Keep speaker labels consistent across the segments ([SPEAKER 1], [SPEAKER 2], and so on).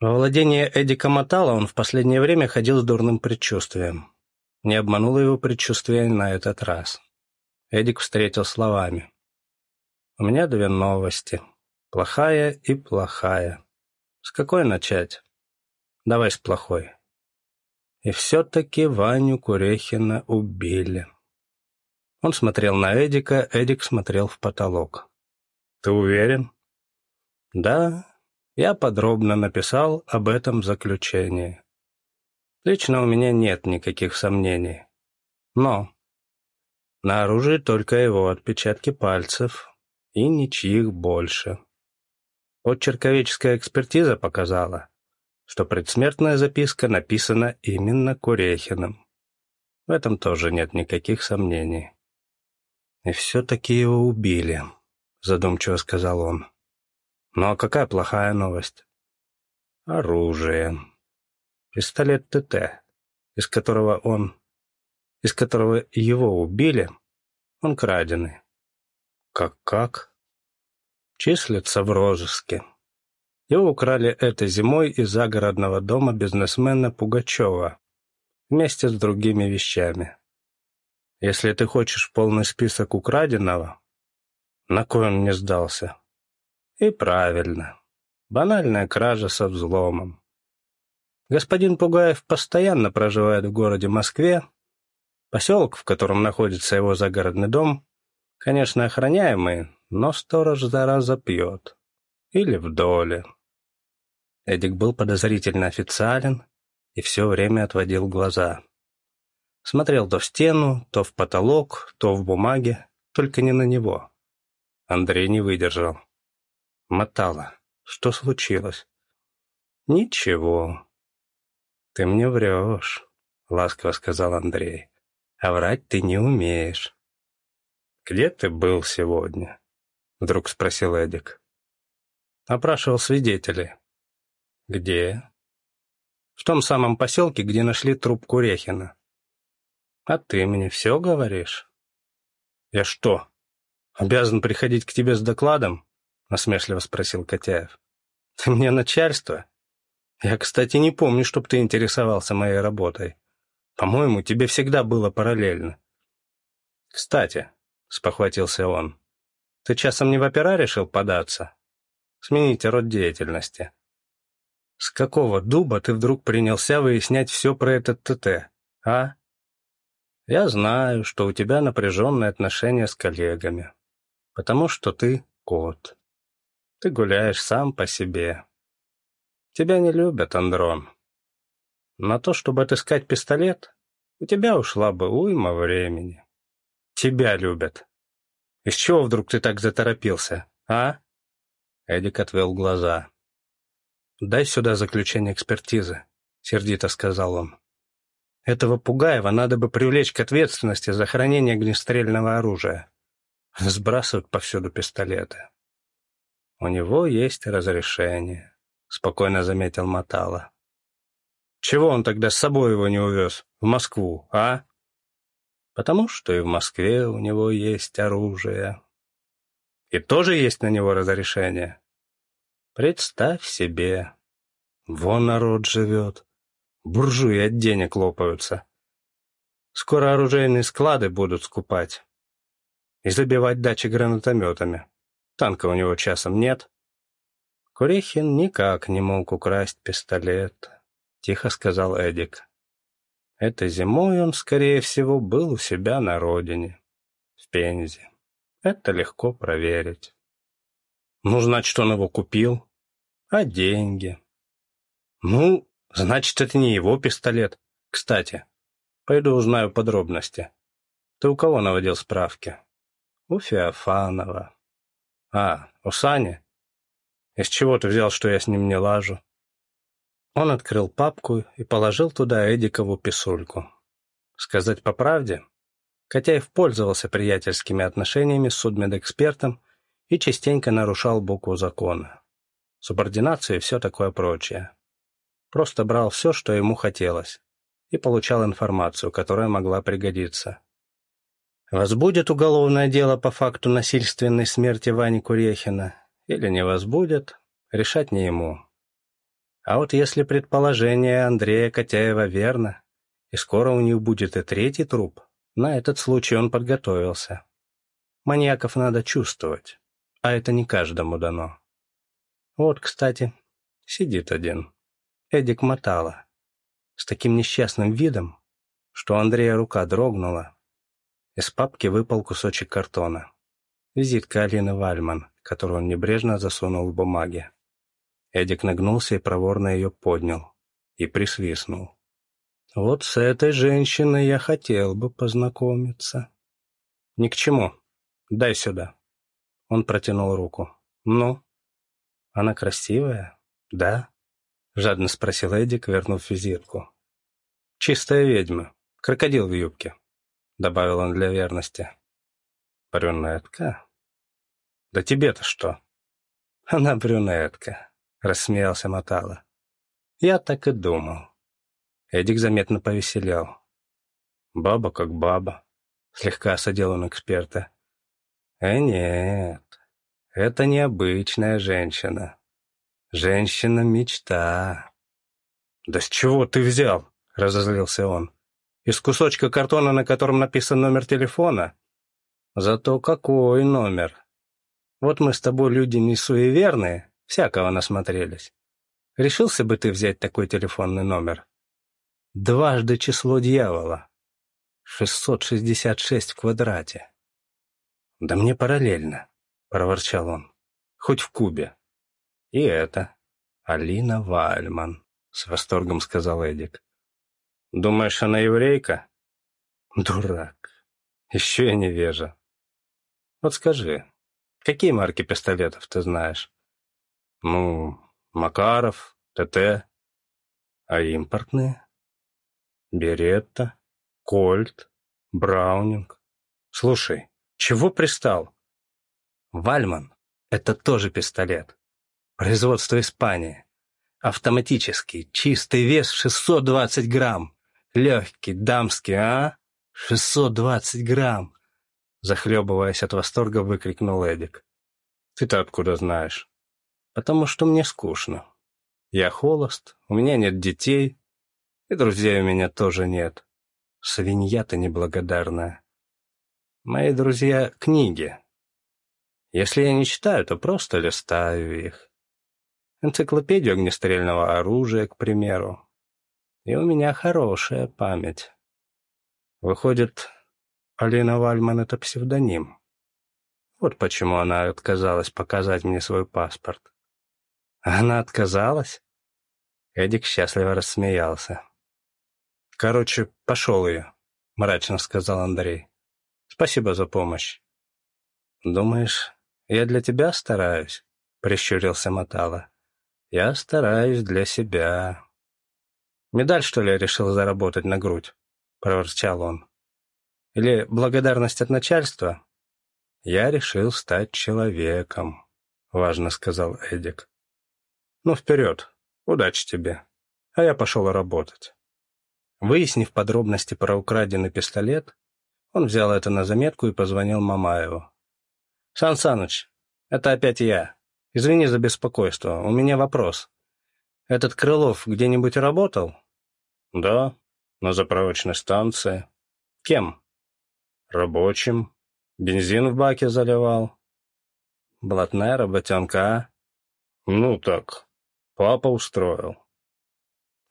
[SPEAKER 1] Во владение Эдика Матала он в последнее время ходил с дурным предчувствием. Не обмануло его предчувствие на этот раз. Эдик встретил словами. «У меня две новости. Плохая и плохая. С какой начать? Давай с плохой. И все-таки Ваню Курехина убили». Он смотрел на Эдика, Эдик смотрел в потолок. «Ты уверен?» «Да, я подробно написал об этом заключении. Лично у меня нет никаких сомнений. Но на оружии только его отпечатки пальцев и ничьих больше. Подчерковеческая экспертиза показала, что предсмертная записка написана именно Курехиным. В этом тоже нет никаких сомнений. «И все-таки его убили», — задумчиво сказал он. «Ну а какая плохая новость?» «Оружие. Пистолет ТТ, из которого он... из которого его убили, он краденый». «Как-как?» «Числится в розыске. Его украли этой зимой из загородного дома бизнесмена Пугачева вместе с другими вещами. Если ты хочешь полный список украденного, на кой он не сдался? И правильно. Банальная кража со взломом. Господин Пугаев постоянно проживает в городе Москве. Поселок, в котором находится его загородный дом, конечно, охраняемый, но сторож зараза пьет. Или в доле. Эдик был подозрительно официален и все время отводил глаза. Смотрел то в стену, то в потолок, то в бумаге, только не на него. Андрей не выдержал. Мотало. Что случилось? Ничего. Ты мне врешь, ласково сказал Андрей. А врать ты не умеешь. Где ты был сегодня? Вдруг спросил Эдик. Опрашивал свидетелей. Где? В том самом поселке, где нашли труп Курехина. «А ты мне все говоришь?» «Я что, обязан приходить к тебе с докладом?» — насмешливо спросил Котяев. «Ты мне начальство? Я, кстати, не помню, чтоб ты интересовался моей работой. По-моему, тебе всегда было параллельно». «Кстати», — спохватился он, — «ты часом не в опера решил податься? Смените род деятельности». «С какого дуба ты вдруг принялся выяснять все про этот ТТ, а?» Я знаю, что у тебя напряженные отношения с коллегами, потому что ты кот. Ты гуляешь сам по себе. Тебя не любят, Андрон. На то, чтобы отыскать пистолет, у тебя ушла бы уйма времени. Тебя любят. Из чего вдруг ты так заторопился, а? Эдик отвел глаза. «Дай сюда заключение экспертизы», — сердито сказал он. Этого Пугаева надо бы привлечь к ответственности за хранение огнестрельного оружия. Сбрасывают повсюду пистолеты. У него есть разрешение, — спокойно заметил Матала. Чего он тогда с собой его не увез? В Москву, а? Потому что и в Москве у него есть оружие. И тоже есть на него разрешение. Представь себе, вон народ живет, Буржуи от денег лопаются. Скоро оружейные склады будут скупать. И забивать дачи гранатометами. Танка у него часом нет. Курехин никак не мог украсть пистолет, тихо сказал Эдик. Этой зимой он, скорее всего, был у себя на родине, в Пензе. Это легко проверить. Ну, значит, он его купил. А деньги? Ну, Значит, это не его пистолет. Кстати, пойду узнаю подробности. Ты у кого наводил справки? У Феофанова. А, у Сани? Из чего ты взял, что я с ним не лажу? Он открыл папку и положил туда Эдикову писульку. Сказать по правде, Котяев пользовался приятельскими отношениями с судмедэкспертом и частенько нарушал букву закона. Субординацию и все такое прочее. Просто брал все, что ему хотелось, и получал информацию, которая могла пригодиться. Возбудят уголовное дело по факту насильственной смерти Вани Курехина или не возбудят, решать не ему. А вот если предположение Андрея Котяева верно, и скоро у них будет и третий труп, на этот случай он подготовился. Маньяков надо чувствовать, а это не каждому дано. Вот, кстати, сидит один. Эдик Мотала. С таким несчастным видом, что Андрея рука дрогнула. Из папки выпал кусочек картона. Визитка Алины Вальман, которую он небрежно засунул в бумаги. Эдик нагнулся и проворно ее поднял. И присвистнул. «Вот с этой женщиной я хотел бы познакомиться». «Ни к чему. Дай сюда». Он протянул руку. «Ну?» «Она красивая?» «Да?» — жадно спросил Эдик, вернув визитку. «Чистая ведьма. Крокодил в юбке», — добавил он для верности. «Брюнетка? Да тебе-то что?» «Она брюнетка», — рассмеялся Матала. «Я так и думал». Эдик заметно повеселел. «Баба как баба», — слегка осадил он эксперта. «Э, нет, это необычная женщина. Женщина-мечта». «Да с чего ты взял?» — разозлился он. «Из кусочка картона, на котором написан номер телефона?» «Зато какой номер? Вот мы с тобой люди не суеверные, всякого насмотрелись. Решился бы ты взять такой телефонный номер?» Дважды число дьявола. 666 в квадрате. «Да мне параллельно», — проворчал он. «Хоть в кубе». «И это. Алина Вальман», — с восторгом сказал Эдик. «Думаешь, она еврейка?» «Дурак. Еще и невежа. Вот скажи, какие марки пистолетов ты знаешь?» «Ну, Макаров, ТТ. А импортные?» Беретта, Кольт, Браунинг. Слушай, чего пристал? Вальман — это тоже пистолет. Производство Испании. Автоматический, чистый вес 620 грамм. Легкий, дамский, а? 620 грамм. Захлебываясь от восторга, выкрикнул Эдик. Ты-то откуда знаешь? Потому что мне скучно. Я холост, у меня нет детей, и друзей у меня тоже нет. Свинья ты неблагодарная. Мои друзья — книги. Если я не читаю, то просто листаю их. Энциклопедию огнестрельного оружия, к примеру. И у меня хорошая память. Выходит, Алина Вальман — это псевдоним. Вот почему она отказалась показать мне свой паспорт. Она отказалась? Эдик счастливо рассмеялся. «Короче, пошел я», — мрачно сказал Андрей. «Спасибо за помощь». «Думаешь, я для тебя стараюсь?» — прищурился Матала. «Я стараюсь для себя». «Медаль, что ли, решил заработать на грудь?» — проворчал он. «Или благодарность от начальства?» «Я решил стать человеком», — важно сказал Эдик. «Ну, вперед, удачи тебе, а я пошел работать». Выяснив подробности про украденный пистолет, он взял это на заметку и позвонил Мамаеву. «Сан Саныч, это опять я. Извини за беспокойство. У меня вопрос. Этот Крылов где-нибудь работал?» «Да, на заправочной станции». «Кем?» «Рабочим. Бензин в баке заливал». «Блатная работенка, а?» «Ну так, папа устроил».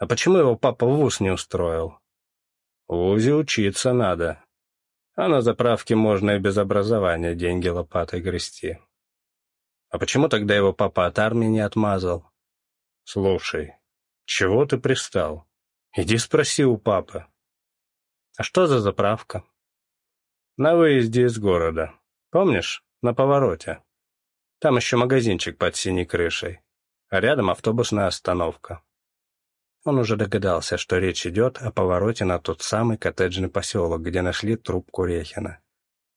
[SPEAKER 1] А почему его папа в ВУЗ не устроил? В ВУЗе учиться надо. А на заправке можно и без образования деньги лопатой грести. А почему тогда его папа от армии не отмазал? Слушай, чего ты пристал? Иди спроси у папы. А что за заправка? На выезде из города. Помнишь, на повороте? Там еще магазинчик под синей крышей, а рядом автобусная остановка. Он уже догадался, что речь идет о повороте на тот самый коттеджный поселок, где нашли труп Курехина,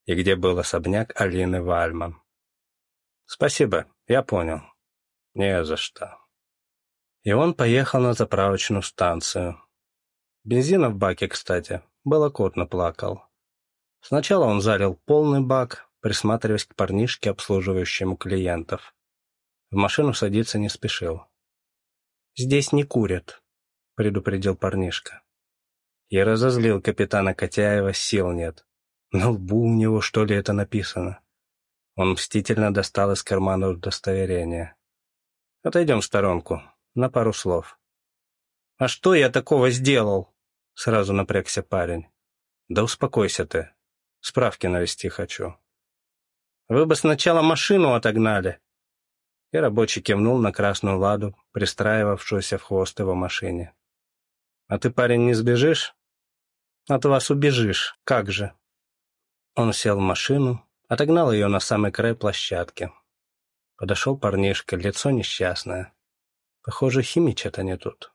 [SPEAKER 1] и где был особняк Алины Вальман. «Спасибо, я понял». «Не за что». И он поехал на заправочную станцию. Бензина в баке, кстати, было кот наплакал. Сначала он залил полный бак, присматриваясь к парнишке, обслуживающему клиентов. В машину садиться не спешил. «Здесь не курят», — предупредил парнишка. Я разозлил капитана Котяева, сил нет. На лбу у него, что ли, это написано? Он мстительно достал из кармана удостоверение. «Отойдем в сторонку, на пару слов». «А что я такого сделал?» Сразу напрягся парень. «Да успокойся ты. Справки навести хочу». «Вы бы сначала машину отогнали». И рабочий кивнул на красную ладу, пристраивавшуюся в хвост его машине. «А ты, парень, не сбежишь?» «От вас убежишь. Как же?» Он сел в машину, отогнал ее на самый край площадки. Подошел парнишка, лицо несчастное. Похоже, химичат они тут.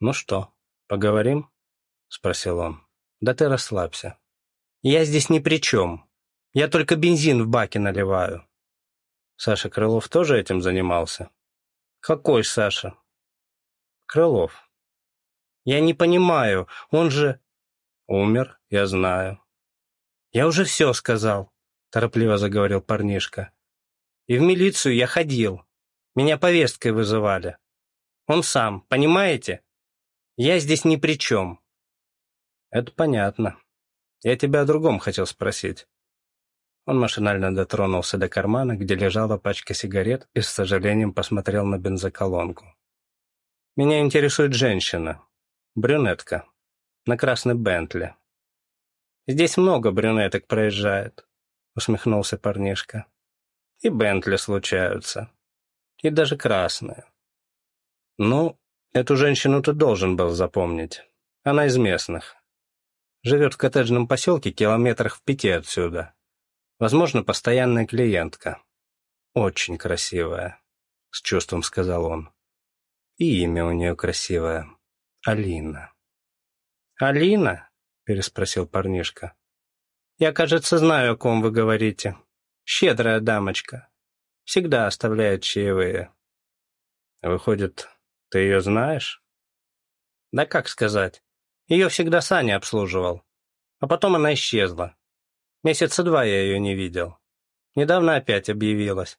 [SPEAKER 1] «Ну что, поговорим?» — спросил он. «Да ты расслабься. Я здесь ни при чем. Я только бензин в баке наливаю». Саша Крылов тоже этим занимался? «Какой Саша?» «Крылов». «Я не понимаю, он же...» «Умер, я знаю». «Я уже все сказал», — торопливо заговорил парнишка. «И в милицию я ходил. Меня повесткой вызывали. Он сам, понимаете? Я здесь ни при чем». «Это понятно. Я тебя о другом хотел спросить». Он машинально дотронулся до кармана, где лежала пачка сигарет, и с сожалением посмотрел на бензоколонку. «Меня интересует женщина. Брюнетка. На красной Бентли. Здесь много брюнеток проезжает», — усмехнулся парнишка. «И Бентли случаются. И даже красные. Ну, эту женщину ты должен был запомнить. Она из местных. Живет в коттеджном поселке километрах в пяти отсюда. Возможно, постоянная клиентка. Очень красивая, — с чувством сказал он. И имя у нее красивое. Алина. «Алина?» — переспросил парнишка. «Я, кажется, знаю, о ком вы говорите. Щедрая дамочка. Всегда оставляет чаевые». «Выходит, ты ее знаешь?» «Да как сказать. Ее всегда Саня обслуживал. А потом она исчезла. Месяца два я ее не видел. Недавно опять объявилась.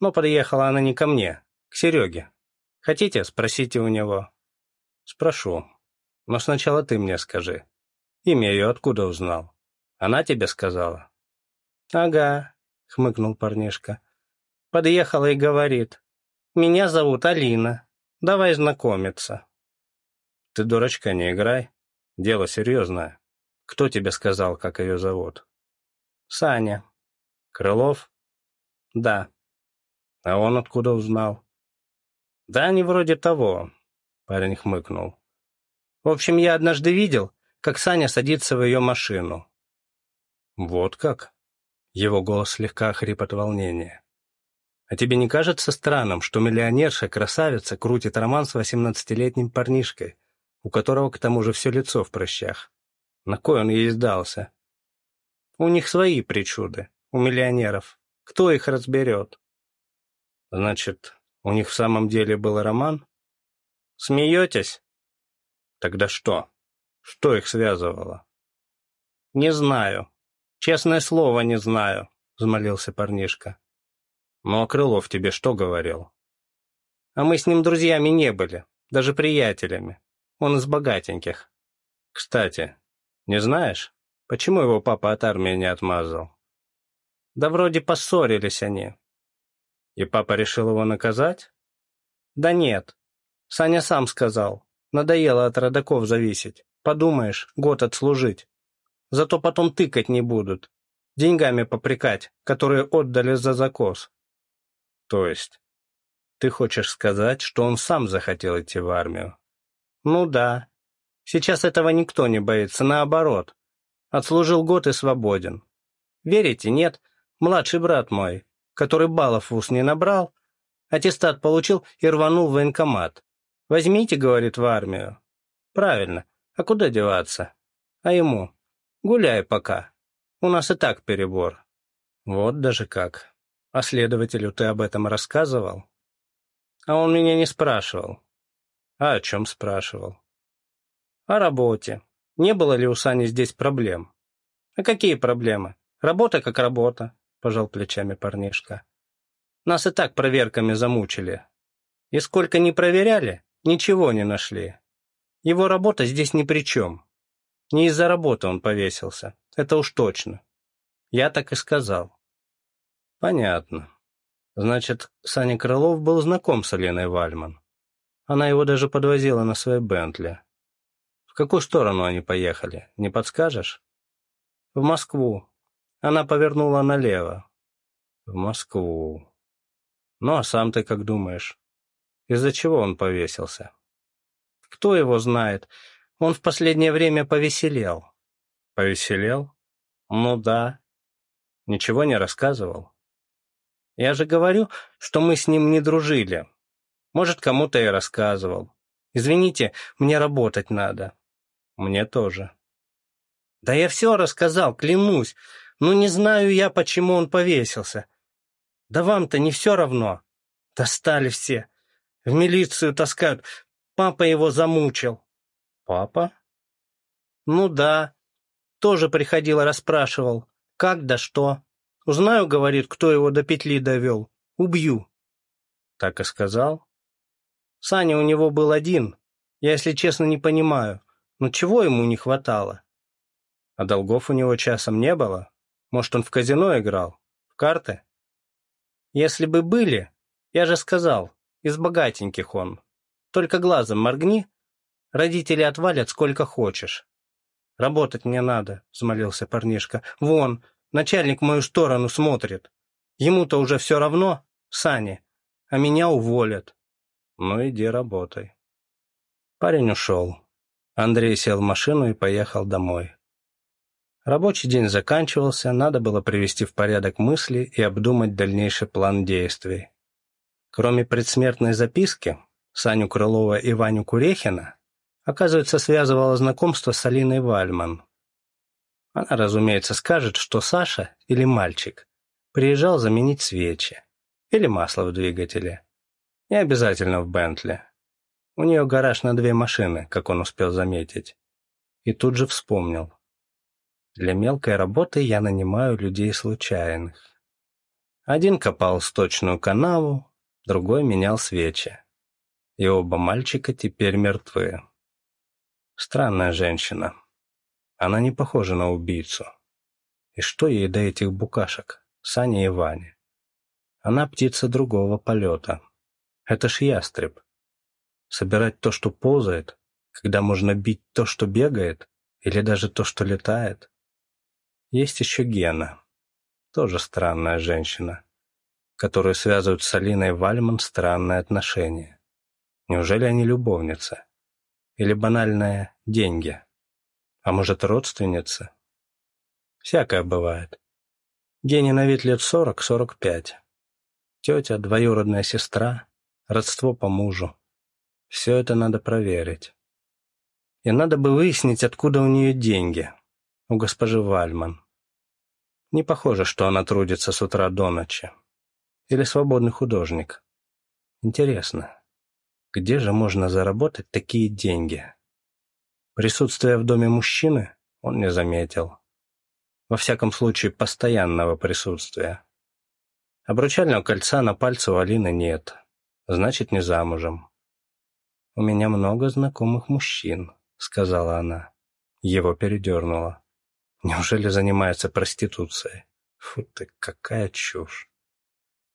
[SPEAKER 1] Но приехала она не ко мне, к Сереге. Хотите, спросите у него?» «Спрошу. Но сначала ты мне скажи. Имя ее откуда узнал? Она тебе сказала?» «Ага», — хмыкнул парнишка. Подъехала и говорит. «Меня зовут Алина. Давай знакомиться». «Ты, дурачка, не играй. Дело серьезное. Кто тебе сказал, как ее зовут?» «Саня». «Крылов?» «Да». «А он откуда узнал?» «Да они вроде того», — парень хмыкнул. «В общем, я однажды видел, как Саня садится в ее машину. «Вот как?» Его голос слегка хрип от волнения. «А тебе не кажется странным, что миллионерша-красавица крутит роман с восемнадцатилетним парнишкой, у которого к тому же все лицо в прыщах? На кой он ей сдался? У них свои причуды, у миллионеров. Кто их разберет?» «Значит, у них в самом деле был роман?» «Смеетесь?» «Тогда что?» Что их связывало? «Не знаю. Честное слово, не знаю», — взмолился парнишка. «Ну, а Крылов тебе что говорил?» «А мы с ним друзьями не были, даже приятелями. Он из богатеньких. Кстати, не знаешь, почему его папа от армии не отмазал?» «Да вроде поссорились они». «И папа решил его наказать?» «Да нет. Саня сам сказал. Надоело от родаков зависеть. Подумаешь, год отслужить. Зато потом тыкать не будут. Деньгами попрекать, которые отдали за закос. То есть, ты хочешь сказать, что он сам захотел идти в армию? Ну да. Сейчас этого никто не боится, наоборот. Отслужил год и свободен. Верите, нет? Младший брат мой, который баллов в ус не набрал, аттестат получил и рванул в военкомат. Возьмите, говорит, в армию. Правильно. А куда деваться? А ему? Гуляй пока. У нас и так перебор. Вот даже как. А следователю ты об этом рассказывал? А он меня не спрашивал. А о чем спрашивал? О работе. Не было ли у Сани здесь проблем? А какие проблемы? Работа как работа, пожал плечами парнишка. Нас и так проверками замучили. И сколько ни проверяли, ничего не нашли. Его работа здесь ни при чем. Не из-за работы он повесился, это уж точно. Я так и сказал. Понятно. Значит, Саня Крылов был знаком с Алиной Вальман. Она его даже подвозила на своей Бентли. В какую сторону они поехали, не подскажешь? В Москву. Она повернула налево. В Москву. Ну, а сам ты как думаешь? Из-за чего он повесился? Кто его знает? Он в последнее время повеселел. Повеселел? Ну да. Ничего не рассказывал. Я же говорю, что мы с ним не дружили. Может, кому-то и рассказывал. Извините, мне работать надо. Мне тоже. Да я все рассказал, клянусь. Ну не знаю я, почему он повесился. Да вам-то не все равно. Достали все. В милицию таскают. Папа его замучил. Папа? Ну да. Тоже приходил и расспрашивал. Как да что. Узнаю, говорит, кто его до петли довел. Убью. Так и сказал. Саня у него был один. Я, если честно, не понимаю. Но чего ему не хватало? А долгов у него часом не было? Может, он в казино играл? В карты? Если бы были, я же сказал, из богатеньких он. Только глазом моргни, родители отвалят сколько хочешь. Работать мне надо, взмолился парнишка. Вон, начальник в мою сторону смотрит. Ему-то уже все равно, Сане, а меня уволят. Ну иди работай. Парень ушел. Андрей сел в машину и поехал домой. Рабочий день заканчивался, надо было привести в порядок мысли и обдумать дальнейший план действий. Кроме предсмертной записки, Саню Крылова и Ваню Курехина, оказывается, связывало знакомство с Алиной Вальман. Она, разумеется, скажет, что Саша или мальчик приезжал заменить свечи или масло в двигателе. Не обязательно в Бентли. У нее гараж на две машины, как он успел заметить. И тут же вспомнил. Для мелкой работы я нанимаю людей случайных. Один копал сточную канаву, другой менял свечи. И оба мальчика теперь мертвы. Странная женщина. Она не похожа на убийцу. И что ей до этих букашек, Сани и Вани? Она птица другого полета. Это ж ястреб. Собирать то, что ползает, когда можно бить то, что бегает, или даже то, что летает. Есть еще Гена. Тоже странная женщина, которую связывают с Алиной Вальман странные отношения. Неужели они любовницы? Или банальные деньги? А может, родственницы? Всякое бывает. Гене на вид лет сорок-сорок пять. Тетя, двоюродная сестра, родство по мужу. Все это надо проверить. И надо бы выяснить, откуда у нее деньги, у госпожи Вальман. Не похоже, что она трудится с утра до ночи. Или свободный художник. Интересно, где же можно заработать такие деньги? Присутствие в доме мужчины он не заметил. Во всяком случае, постоянного присутствия. Обручального кольца на пальце у Алины нет. Значит, не замужем. «У меня много знакомых мужчин», — сказала она. Его передернуло. Неужели занимается проституцией? Фу ты, какая чушь.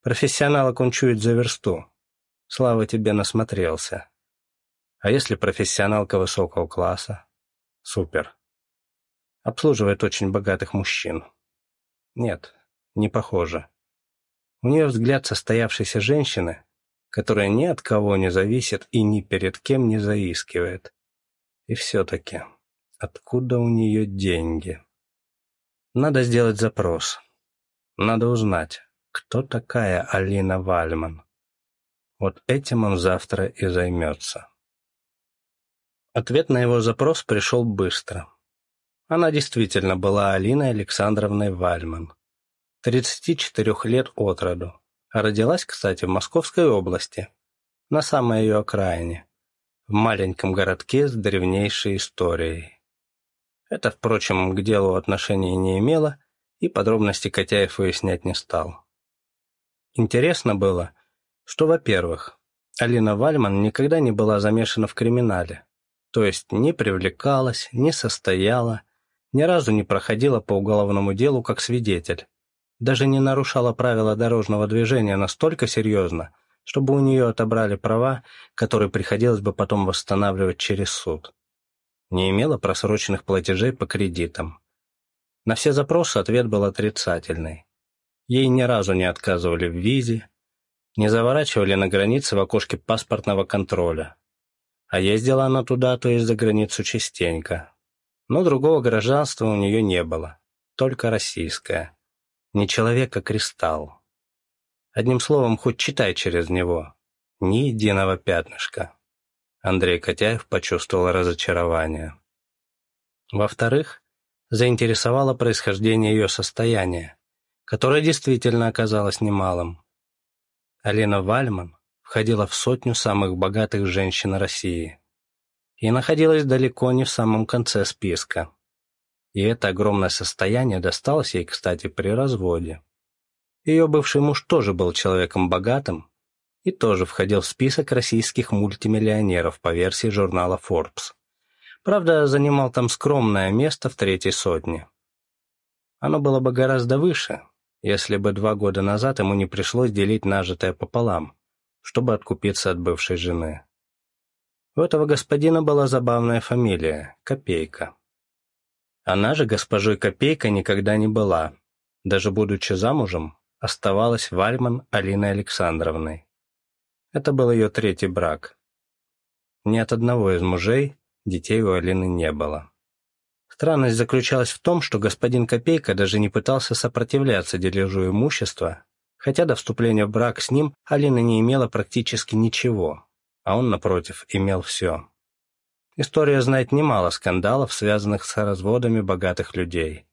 [SPEAKER 1] Профессионалок он чует за версту. Слава тебе насмотрелся. А если профессионалка высокого класса? Супер. Обслуживает очень богатых мужчин. Нет, не похоже. У нее взгляд состоявшейся женщины, которая ни от кого не зависит и ни перед кем не заискивает. И все-таки, откуда у нее деньги? Надо сделать запрос. Надо узнать, кто такая Алина Вальман. Вот этим он завтра и займется. Ответ на его запрос пришел быстро. Она действительно была Алиной Александровной Вальман. 34 лет от роду. А родилась, кстати, в Московской области, на самой ее окраине, в маленьком городке с древнейшей историей. Это, впрочем, к делу отношения не имело, и подробности Котяев выяснять не стал. Интересно было, что, во-первых, Алина Вальман никогда не была замешана в криминале, то есть не привлекалась, не состояла, ни разу не проходила по уголовному делу как свидетель, даже не нарушала правила дорожного движения настолько серьезно, чтобы у нее отобрали права, которые приходилось бы потом восстанавливать через суд. Не имела просроченных платежей по кредитам. На все запросы ответ был отрицательный. Ей ни разу не отказывали в визе, не заворачивали на границе в окошке паспортного контроля. А ездила она туда, то есть за границу частенько. Но другого гражданства у нее не было, только российское. Не человек, а кристалл. Одним словом, хоть читай через него. Ни единого пятнышка. Андрей Котяев почувствовал разочарование. Во-вторых, заинтересовало происхождение ее состояния, которое действительно оказалось немалым. Алина Вальман входила в сотню самых богатых женщин России и находилась далеко не в самом конце списка. И это огромное состояние досталось ей, кстати, при разводе. Ее бывший муж тоже был человеком богатым и тоже входил в список российских мультимиллионеров по версии журнала Forbes. Правда, занимал там скромное место в третьей сотне. Оно было бы гораздо выше, если бы два года назад ему не пришлось делить нажитое пополам, чтобы откупиться от бывшей жены. У этого господина была забавная фамилия – Копейка. Она же госпожой Копейка никогда не была. Даже будучи замужем, оставалась Вальман Алиной Александровной. Это был ее третий брак. Ни от одного из мужей детей у Алины не было. Странность заключалась в том, что господин Копейка даже не пытался сопротивляться дележу имущества, хотя до вступления в брак с ним Алина не имела практически ничего, а он, напротив, имел все. История знает немало скандалов, связанных с разводами богатых людей.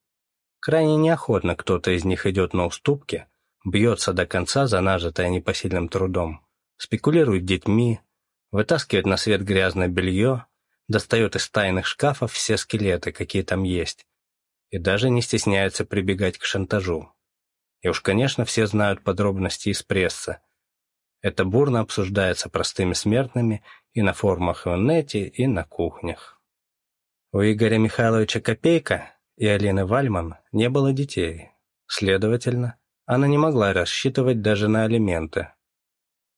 [SPEAKER 1] Крайне неохотно кто-то из них идет на уступки, бьется до конца за нажитое непосильным трудом, спекулирует детьми, вытаскивает на свет грязное белье, достает из тайных шкафов все скелеты, какие там есть, и даже не стесняется прибегать к шантажу. И уж, конечно, все знают подробности из прессы, это бурно обсуждается простыми смертными и на форумах в инете, и на кухнях. У Игоря Михайловича Копейка и Алины Вальман не было детей. Следовательно, она не могла рассчитывать даже на алименты.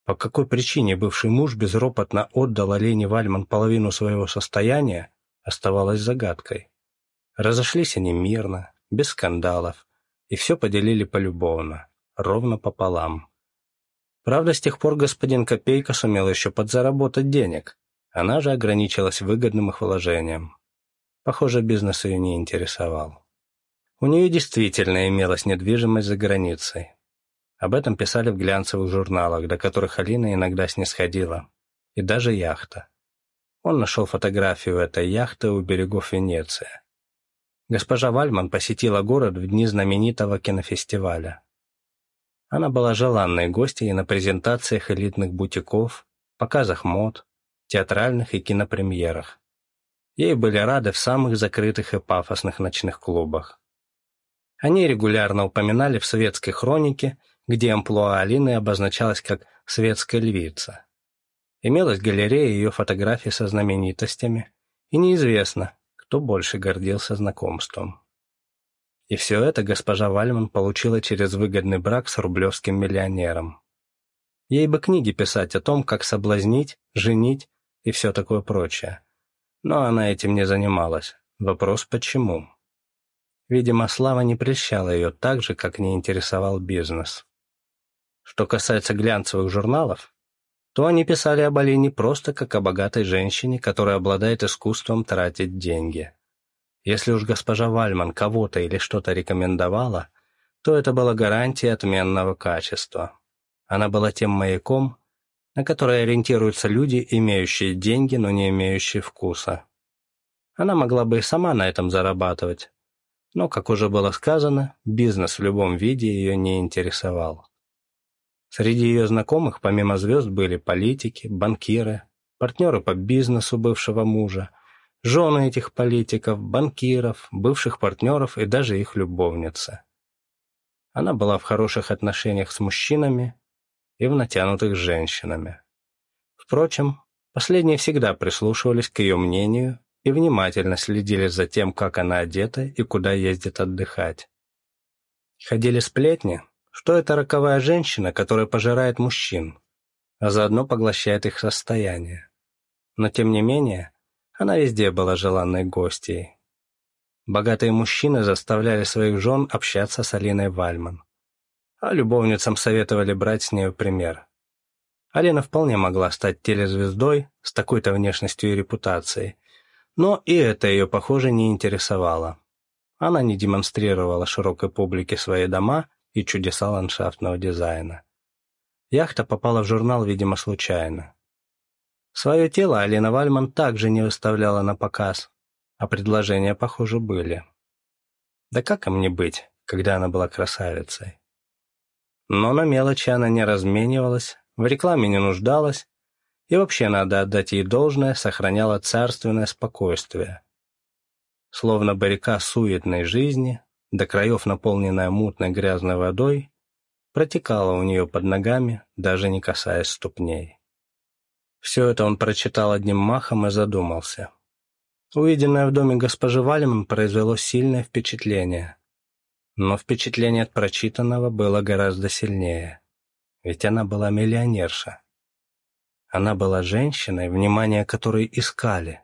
[SPEAKER 1] По какой причине бывший муж безропотно отдал Алине Вальман половину своего состояния, оставалось загадкой. Разошлись они мирно, без скандалов, и все поделили полюбовно, ровно пополам. Правда, с тех пор господин Копейка сумел еще подзаработать денег. Она же ограничилась выгодным их вложением. Похоже, бизнес ее не интересовал. У нее действительно имелась недвижимость за границей. Об этом писали в глянцевых журналах, до которых Алина иногда снисходила. И даже яхта. Он нашел фотографию этой яхты у берегов Венеции. Госпожа Вальман посетила город в дни знаменитого кинофестиваля. Она была желанной гостьей на презентациях элитных бутиков, показах мод, театральных и кинопремьерах. Ей были рады в самых закрытых и пафосных ночных клубах. Они регулярно упоминали в светской хронике, где амплуа Алины обозначалась как «светская львица». Имелась галерея ее фотографий со знаменитостями, и неизвестно, кто больше гордился знакомством. И все это госпожа Вальман получила через выгодный брак с рублевским миллионером. Ей бы книги писать о том, как соблазнить, женить и все такое прочее. Но она этим не занималась. Вопрос почему? Видимо, слава не прельщала ее так же, как не интересовал бизнес. Что касается глянцевых журналов, то они писали об Алине просто как о богатой женщине, которая обладает искусством тратить деньги. Если уж госпожа Вальман кого-то или что-то рекомендовала, то это была гарантия отменного качества. Она была тем маяком, на который ориентируются люди, имеющие деньги, но не имеющие вкуса. Она могла бы и сама на этом зарабатывать, но, как уже было сказано, бизнес в любом виде ее не интересовал. Среди ее знакомых помимо звезд были политики, банкиры, партнеры по бизнесу бывшего мужа, жены этих политиков, банкиров, бывших партнеров и даже их любовницы. Она была в хороших отношениях с мужчинами и в натянутых с женщинами. Впрочем, последние всегда прислушивались к ее мнению и внимательно следили за тем, как она одета и куда ездит отдыхать. Ходили сплетни, что это роковая женщина, которая пожирает мужчин, а заодно поглощает их состояние. Но тем не менее, она везде была желанной гостьей. Богатые мужчины заставляли своих жен общаться с Алиной Вальман, а любовницам советовали брать с нее пример. Алина вполне могла стать телезвездой с такой-то внешностью и репутацией, но и это ее, похоже, не интересовало. Она не демонстрировала широкой публике свои дома и чудеса ландшафтного дизайна. Яхта попала в журнал, видимо, случайно. Свое тело Алина Вальман также не выставляла на показ, а предложения, похоже, были. Да как им не быть, когда она была красавицей? Но на мелочи она не разменивалась, в рекламе не нуждалась, и вообще, надо отдать ей должное, сохраняла царственное спокойствие. Словно барика суетной жизни, до краев наполненная мутной грязной водой, протекала у нее под ногами, даже не касаясь ступней. Все это он прочитал одним махом и задумался. Увиденное в доме госпожи Вальман произвело сильное впечатление. Но впечатление от прочитанного было гораздо сильнее. Ведь она была миллионерша. Она была женщиной, внимание которой искали,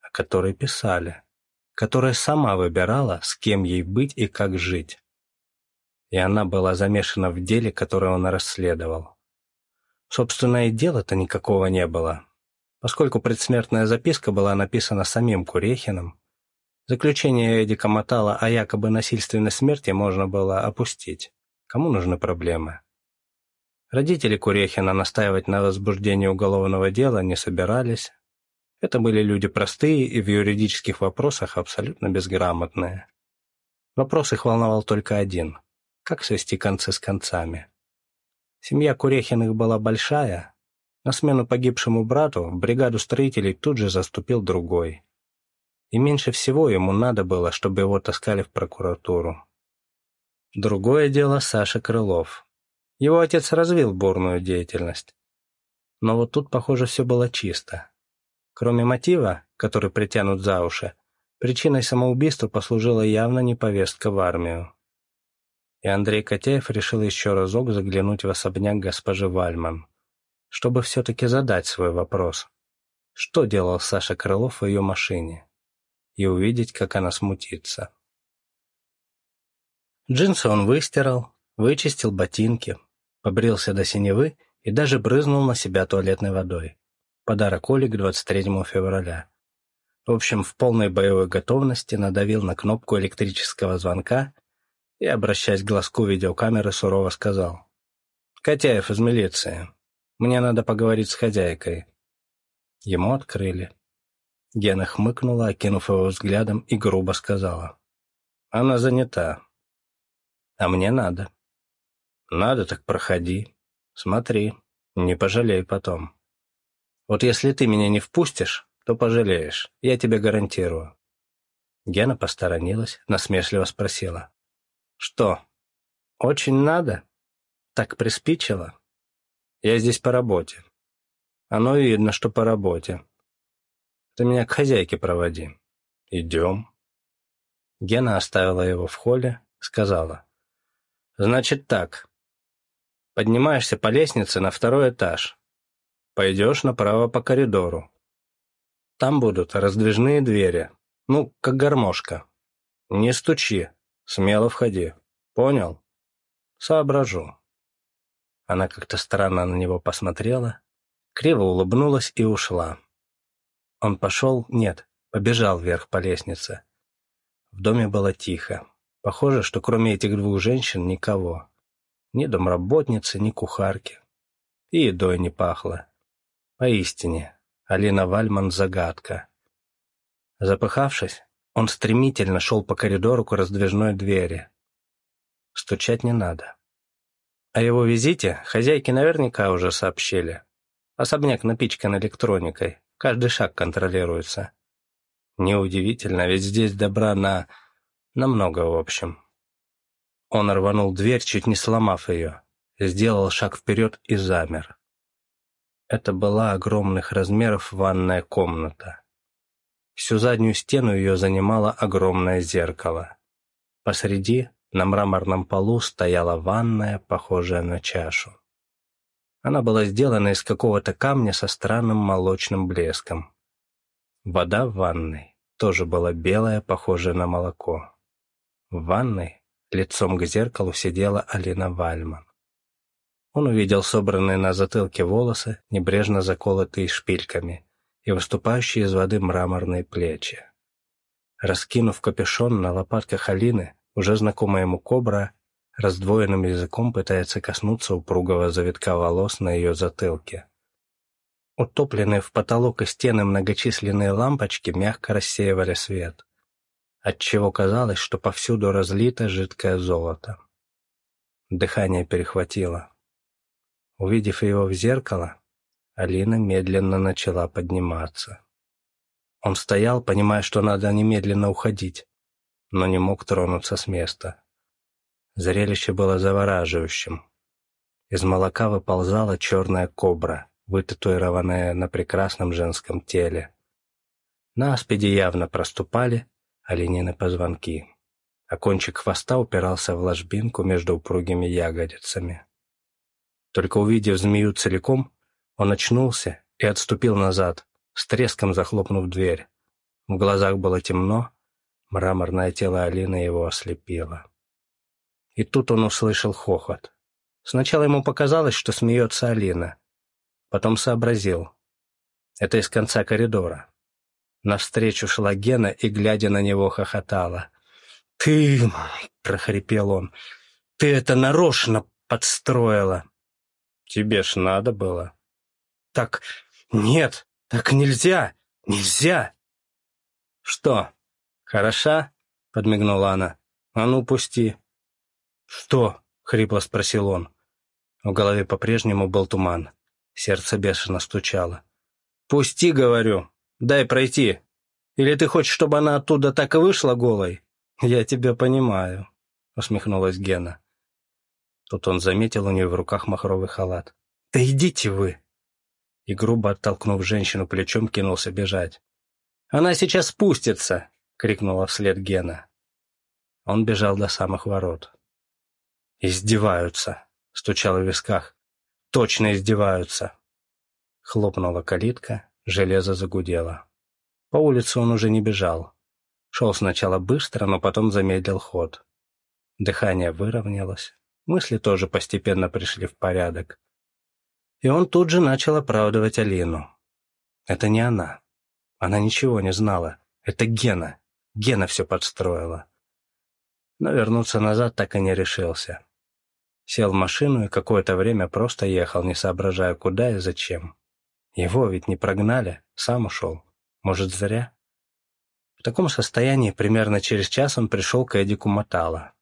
[SPEAKER 1] о которой писали, которая сама выбирала, с кем ей быть и как жить. И она была замешана в деле, которое он расследовал. Собственно, и дела-то никакого не было. Поскольку предсмертная записка была написана самим Курехиным, заключение Эдика Матала о якобы насильственной смерти можно было опустить. Кому нужны проблемы? Родители Курехина настаивать на возбуждении уголовного дела не собирались. Это были люди простые и в юридических вопросах абсолютно безграмотные. Вопрос их волновал только один – как свести концы с концами. Семья Курехиных была большая, на смену погибшему брату в бригаду строителей тут же заступил другой. И меньше всего ему надо было, чтобы его таскали в прокуратуру. Другое дело Саша Крылов. Его отец развил бурную деятельность. Но вот тут, похоже, все было чисто. Кроме мотива, который притянут за уши, причиной самоубийства послужила явно не повестка в армию. И Андрей Котяев решил еще разок заглянуть в особняк госпожи Вальман чтобы все-таки задать свой вопрос. Что делал Саша Крылов в ее машине? И увидеть, как она смутится. Джинсы он выстирал, вычистил ботинки, побрился до синевы и даже брызнул на себя туалетной водой. Подарок Оле к 23 февраля. В общем, в полной боевой готовности надавил на кнопку электрического звонка и, обращаясь к глазку видеокамеры, сурово сказал. «Котяев из милиции. Мне надо поговорить с хозяйкой». Ему открыли. Гена хмыкнула, окинув его взглядом, и грубо сказала. «Она занята. А мне надо». «Надо, так проходи. Смотри, не пожалей потом. Вот если ты меня не впустишь, то пожалеешь, я тебе гарантирую». Гена посторонилась, насмешливо спросила. «Что, очень надо? Так приспичило?» Я здесь по работе. Оно видно, что по работе. Ты меня к хозяйке проводи. Идем. Гена оставила его в холле, сказала. Значит так. Поднимаешься по лестнице на второй этаж. Пойдешь направо по коридору. Там будут раздвижные двери. Ну, как гармошка. Не стучи. Смело входи. Понял? Соображу. Она как-то странно на него посмотрела, криво улыбнулась и ушла. Он пошел, нет, побежал вверх по лестнице. В доме было тихо. Похоже, что кроме этих двух женщин никого. Ни домработницы, ни кухарки. И едой не пахло. Поистине, Алина Вальман — загадка. Запыхавшись, он стремительно шел по коридору к раздвижной двери. Стучать не надо. О его визите хозяйки наверняка уже сообщили. Особняк напичкан электроникой, каждый шаг контролируется. Неудивительно, ведь здесь добра на... намного в общем. Он рванул дверь, чуть не сломав ее, сделал шаг вперед и замер. Это была огромных размеров ванная комната. Всю заднюю стену ее занимало огромное зеркало. Посреди, на мраморном полу, стояла ванная, похожая на чашу. Она была сделана из какого-то камня со странным молочным блеском. Вода в ванной тоже была белая, похожая на молоко. В ванной лицом к зеркалу сидела Алина Вальман. Он увидел собранные на затылке волосы, небрежно заколотые шпильками, и выступающие из воды мраморные плечи. Раскинув капюшон на лопатках Алины, уже знакомая ему кобра раздвоенным языком пытается коснуться упругого завитка волос на ее затылке. Утопленные в потолок и стены многочисленные лампочки мягко рассеивали свет, отчего казалось, что повсюду разлито жидкое золото. Дыхание перехватило. Увидев его в зеркало, Алина медленно начала подниматься. Он стоял, понимая, что надо немедленно уходить, но не мог тронуться с места. Зрелище было завораживающим. Из молока выползала черная кобра, вытатуированная на прекрасном женском теле. На аспиде явно проступали оленины позвонки, а кончик хвоста упирался в ложбинку между упругими ягодицами. Только увидев змею целиком, он очнулся и отступил назад, с треском захлопнув дверь. В глазах было темно, мраморное тело Алины его ослепило. И тут он услышал хохот. Сначала ему показалось, что смеется Алина. Потом сообразил. Это из конца коридора. Навстречу шла Гена и, глядя на него, хохотала. «Ты...» — прохрипел он. «Ты это нарочно подстроила!» «Тебе ж надо было», так нет, так нельзя, нельзя. Что, хороша? Подмигнула она. А ну, пусти. Что? Хрипло спросил он. В голове по-прежнему был туман. Сердце бешено стучало. «Пусти, говорю. Дай пройти. Или ты хочешь, чтобы она оттуда так и вышла голой?» «Я тебя понимаю», — усмехнулась Гена. Тут он заметил у нее в руках махровый халат. «Да идите вы!» и, грубо оттолкнув женщину плечом, кинулся бежать. «Она сейчас спустится!» — крикнула вслед Гена. Он бежал до самых ворот. «Издеваются!» — стучало в висках. «Точно издеваются!» Хлопнула калитка, железо загудело. По улице он уже не бежал. Шел сначала быстро, но потом замедлил ход. Дыхание выровнялось, мысли тоже постепенно пришли в порядок. И он тут же начал оправдывать Алину. Это не она. Она ничего не знала. Это Гена. Гена все подстроила. Но вернуться назад так и не решился. Сел в машину и какое-то время просто ехал, не соображая, куда и зачем. Его ведь не прогнали, сам ушел. Может, зря? В таком состоянии примерно через час он пришел к Эдику Матала.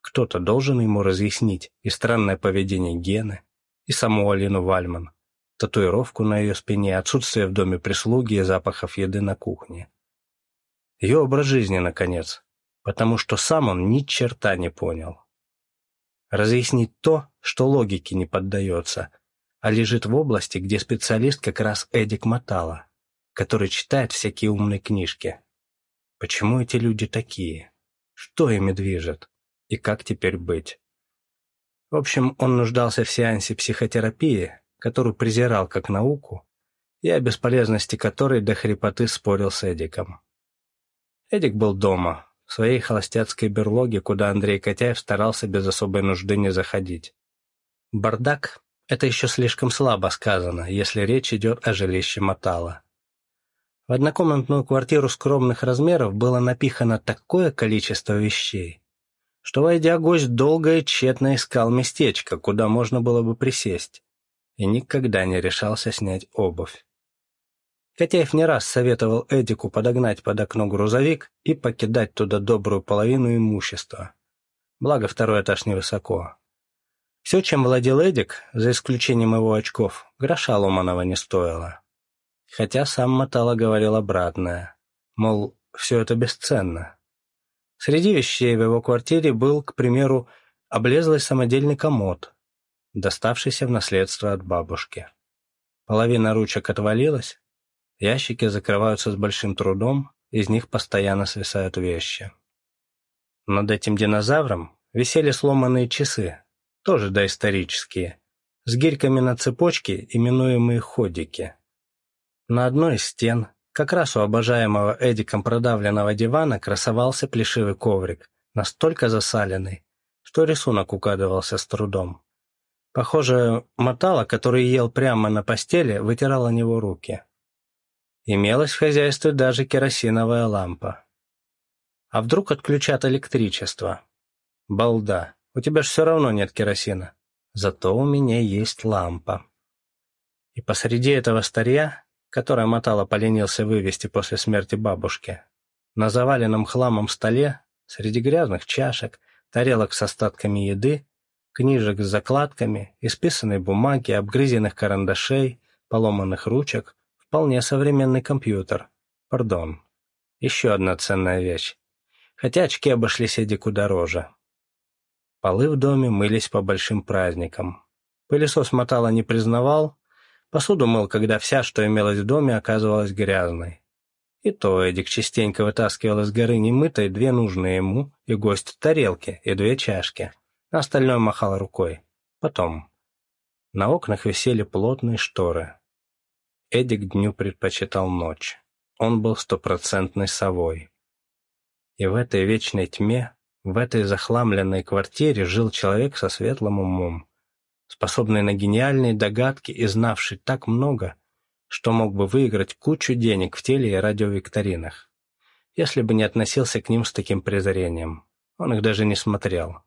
[SPEAKER 1] Кто-то должен ему разъяснить и странное поведение Гены, и саму Алину Вальман, татуировку на ее спине, отсутствие в доме прислуги и запахов еды на кухне. Ее образ жизни, наконец, потому что сам он ни черта не понял. Разъяснить то, что логике не поддается, а лежит в области, где специалист как раз Эдик Матала, который читает всякие умные книжки. Почему эти люди такие? Что ими движет? И как теперь быть? В общем, он нуждался в сеансе психотерапии, которую презирал как науку, и о бесполезности которой до хрипоты спорил с Эдиком. Эдик был дома, в своей холостяцкой берлоге, куда Андрей Котяев старался без особой нужды не заходить. Бардак — это еще слишком слабо сказано, если речь идет о жилище Матала. В однокомнатную квартиру скромных размеров было напихано такое количество вещей, что, войдя, гость долго и тщетно искал местечко, куда можно было бы присесть, и никогда не решался снять обувь. Котяев не раз советовал Эдику подогнать под окно грузовик и покидать туда добрую половину имущества. Благо, второй этаж невысоко. Все, чем владел Эдик, за исключением его очков, гроша Ломанова не стоило. Хотя сам Мотало говорил обратное, мол, все это бесценно. Среди вещей в его квартире был, к примеру, облезлый самодельный комод, доставшийся в наследство от бабушки. Половина ручек отвалилась, ящики закрываются с большим трудом, из них постоянно свисают вещи. Над этим динозавром висели сломанные часы, тоже доисторические, с гирьками на цепочке, именуемые ходики. На одной из стен, как раз у обожаемого Эдиком продавленного дивана, красовался плешивый коврик, настолько засаленный, что рисунок угадывался с трудом. Похоже, Мотало, который ел прямо на постели, вытирал о него руки. Имелась в хозяйстве даже керосиновая лампа. А вдруг отключат электричество? Балда, у тебя ж все равно нет керосина. Зато у меня есть лампа. И посреди этого старья, которое Мотало поленился вывести после смерти бабушки, на заваленном хламом столе, среди грязных чашек, тарелок с остатками еды, книжек с закладками, исписанной бумаги, обгрызенных карандашей, поломанных ручек, вполне современный компьютер. Пардон. Еще одна ценная вещь. Хотя очки обошлись Эдику дороже. Полы в доме мылись по большим праздникам. Пылесос мотала не признавал, посуду мыл, когда вся, что имелось в доме, оказывалась грязной. И то Эдик частенько вытаскивал из горы немытой две нужные ему и гостю тарелки и две чашки. На остальное махал рукой. Потом. На окнах висели плотные шторы. Эдик дню предпочитал ночь. Он был стопроцентной совой. И в этой вечной тьме, в этой захламленной квартире жил человек со светлым умом, способный на гениальные догадки и знавший так много, что мог бы выиграть кучу денег в теле- и радиовикторинах, если бы не относился к ним с таким презрением. Он их даже не смотрел.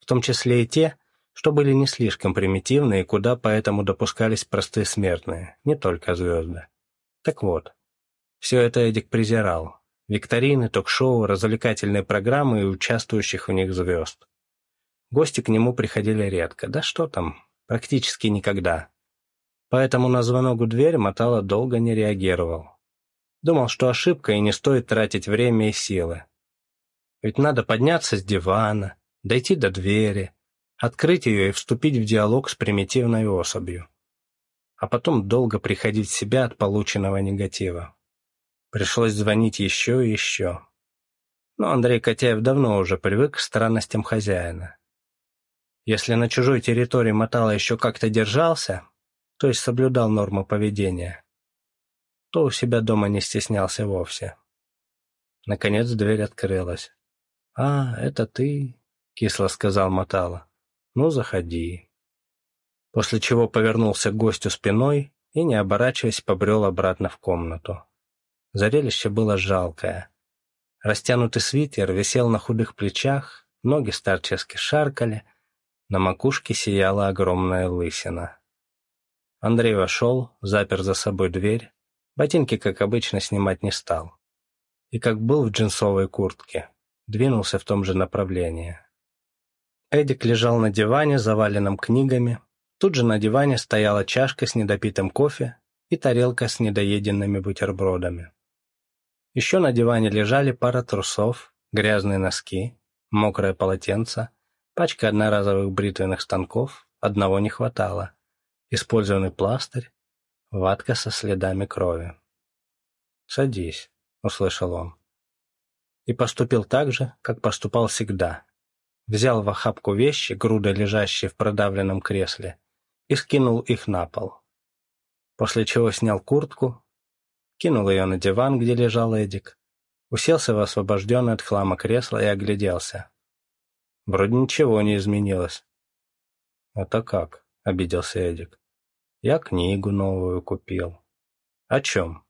[SPEAKER 1] В том числе и те, что были не слишком примитивны и куда поэтому допускались простые смертные, не только звезды. Так вот, все это Эдик презирал. Викторины, ток-шоу, развлекательные программы и участвующих в них звезд. Гости к нему приходили редко, да что там, практически никогда. Поэтому на звонок в дверь Мотало долго не реагировал. Думал, что ошибка и не стоит тратить время и силы. Ведь надо подняться с дивана, дойти до двери, открыть ее и вступить в диалог с примитивной особью. А потом долго приходить в себя от полученного негатива. Пришлось звонить еще и еще. Но Андрей Котяев давно уже привык к странностям хозяина. Если на чужой территории Мотало еще как-то держался, то есть соблюдал нормы поведения, то у себя дома не стеснялся вовсе. Наконец дверь открылась. «А, это ты?» — кисло сказал Матала. «Ну, заходи». После чего повернулся к гостю спиной и, не оборачиваясь, побрел обратно в комнату. Зрелище было жалкое. Растянутый свитер висел на худых плечах, ноги старчески шаркали, на макушке сияла огромная лысина. Андрей вошел, запер за собой дверь, ботинки, как обычно, снимать не стал. И как был в джинсовой куртке, двинулся в том же направлении. Эдик лежал на диване, заваленном книгами. Тут же на диване стояла чашка с недопитым кофе и тарелка с недоеденными бутербродами. Еще на диване лежали пара трусов, грязные носки, мокрое полотенце, пачка одноразовых бритвенных станков, одного не хватало использованный пластырь, ватка со следами крови. «Садись», — услышал он. И поступил так же, как поступал всегда. Взял в охапку вещи, груда лежащие в продавленном кресле, и скинул их на пол. После чего снял куртку, кинул ее на диван, где лежал Эдик, уселся в освобожденное от хлама кресло и огляделся. Вроде ничего не изменилось. «Это как?» — обиделся Эдик. Я книгу новую купил. О чем?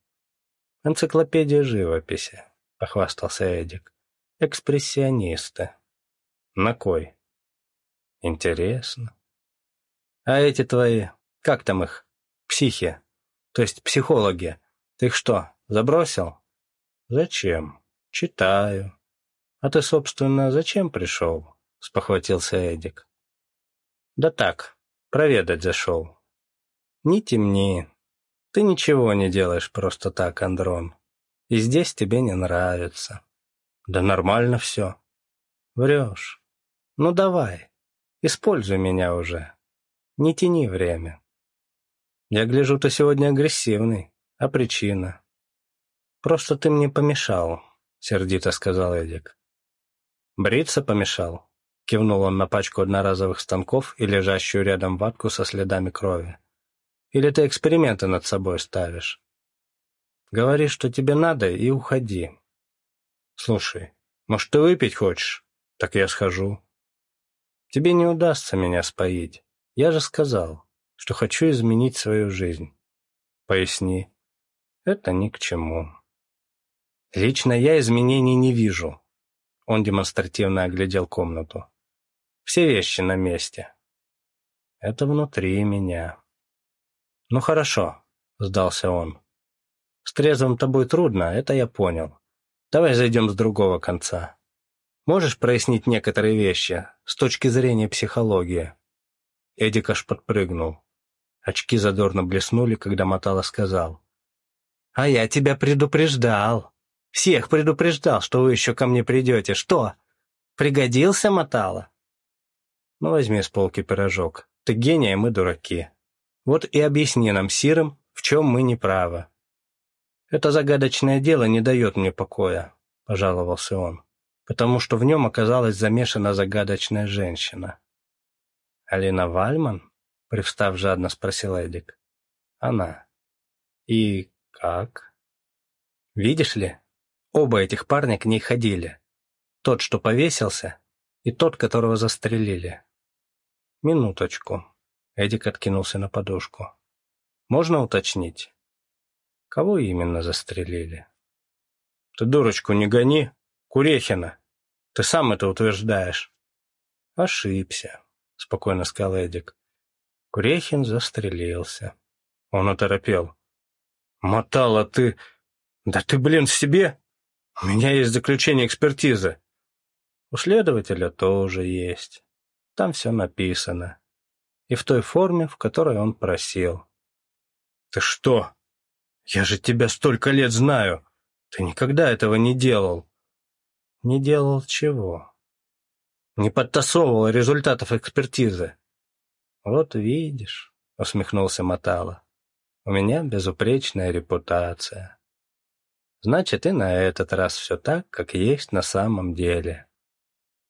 [SPEAKER 1] Энциклопедия живописи, похвастался Эдик. Экспрессионисты. На кой? Интересно. А эти твои, как там их, психи, то есть психологи, ты их что, забросил? Зачем? Читаю. А ты, собственно, зачем пришел? Спохватился Эдик. Да так, проведать зашел. Не темни. Ты ничего не делаешь просто так, Андрон. И здесь тебе не нравится. Да нормально все. Врешь. Ну давай, используй меня уже. Не тяни время. Я гляжу, ты сегодня агрессивный. А причина? Просто ты мне помешал, сердито сказал Эдик. Бриться помешал. Кивнул он на пачку одноразовых станков и лежащую рядом ватку со следами крови. Или ты эксперименты над собой ставишь? Говори, что тебе надо, и уходи. Слушай, может, ты выпить хочешь? Так я схожу. Тебе не удастся меня споить. Я же сказал, что хочу изменить свою жизнь. Поясни. Это ни к чему. Лично я изменений не вижу. Он демонстративно оглядел комнату. Все вещи на месте. Это внутри меня. Ну хорошо, сдался он. С трезвым тобой трудно, это я понял. Давай зайдем с другого конца. Можешь прояснить некоторые вещи с точки зрения психологии?» Эдик аж подпрыгнул. Очки задорно блеснули, когда Матала сказал. «А я тебя предупреждал. Всех предупреждал, что вы еще ко мне придете. Что? Пригодился Матала?» «Ну, возьми с полки пирожок. Ты гений, а мы дураки. Вот и объясни нам, Сиром, в чем мы неправы. «Это загадочное дело не дает мне покоя», — пожаловался он, «потому что в нем оказалась замешана загадочная женщина». «Алина Вальман?» — привстав жадно спросил Эдик. «Она». «И как?» «Видишь ли, оба этих парня к ней ходили. Тот, что повесился, и тот, которого застрелили». «Минуточку». Эдик откинулся на подушку. «Можно уточнить?» Кого именно застрелили? Ты дурочку не гони, Курехина. Ты сам это утверждаешь. Ошибся, спокойно сказал Эдик. Курехин застрелился. Он оторопел. Мотала ты... Да ты, блин, в себе? У меня есть заключение экспертизы. У следователя тоже есть. Там все написано. И в той форме, в которой он просил. Ты что, «Я же тебя столько лет знаю! Ты никогда этого не делал!» «Не делал чего?» «Не подтасовывал результатов экспертизы». «Вот видишь», — усмехнулся Матала, — «у меня безупречная репутация». «Значит, и на этот раз все так, как есть на самом деле.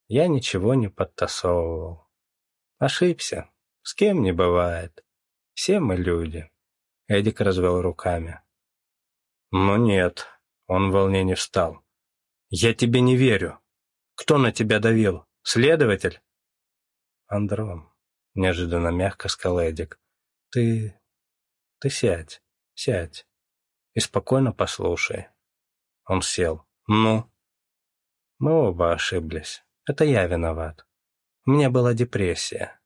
[SPEAKER 1] Я ничего не подтасовывал. Ошибся. С кем не бывает. Все мы люди». Эдик развел руками. «Ну нет», — он в волнении встал. «Я тебе не верю. Кто на тебя давил? Следователь?» «Андрон», — неожиданно мягко сказал Эдик, — «ты... ты сядь, сядь и спокойно послушай». Он сел. «Ну?» «Мы оба ошиблись. Это я виноват. У меня была депрессия.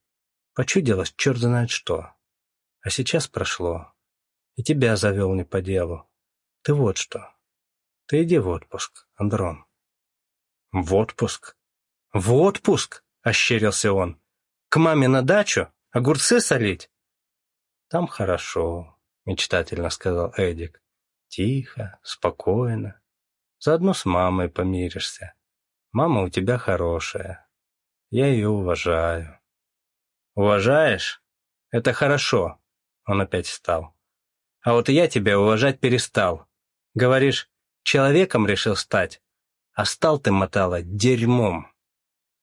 [SPEAKER 1] Почудилось черт знает что. А сейчас прошло. И тебя завел не по делу. Ты вот что. Ты иди в отпуск, Андрон. В отпуск? В отпуск? Ощерился он. К маме на дачу? Огурцы солить? Там хорошо, мечтательно сказал Эдик. Тихо, спокойно. Заодно с мамой помиришься. Мама у тебя хорошая. Я ее уважаю. Уважаешь? Это хорошо. Он опять встал. А вот я тебя уважать перестал. Говоришь, человеком решил стать, а стал ты, мотала, дерьмом.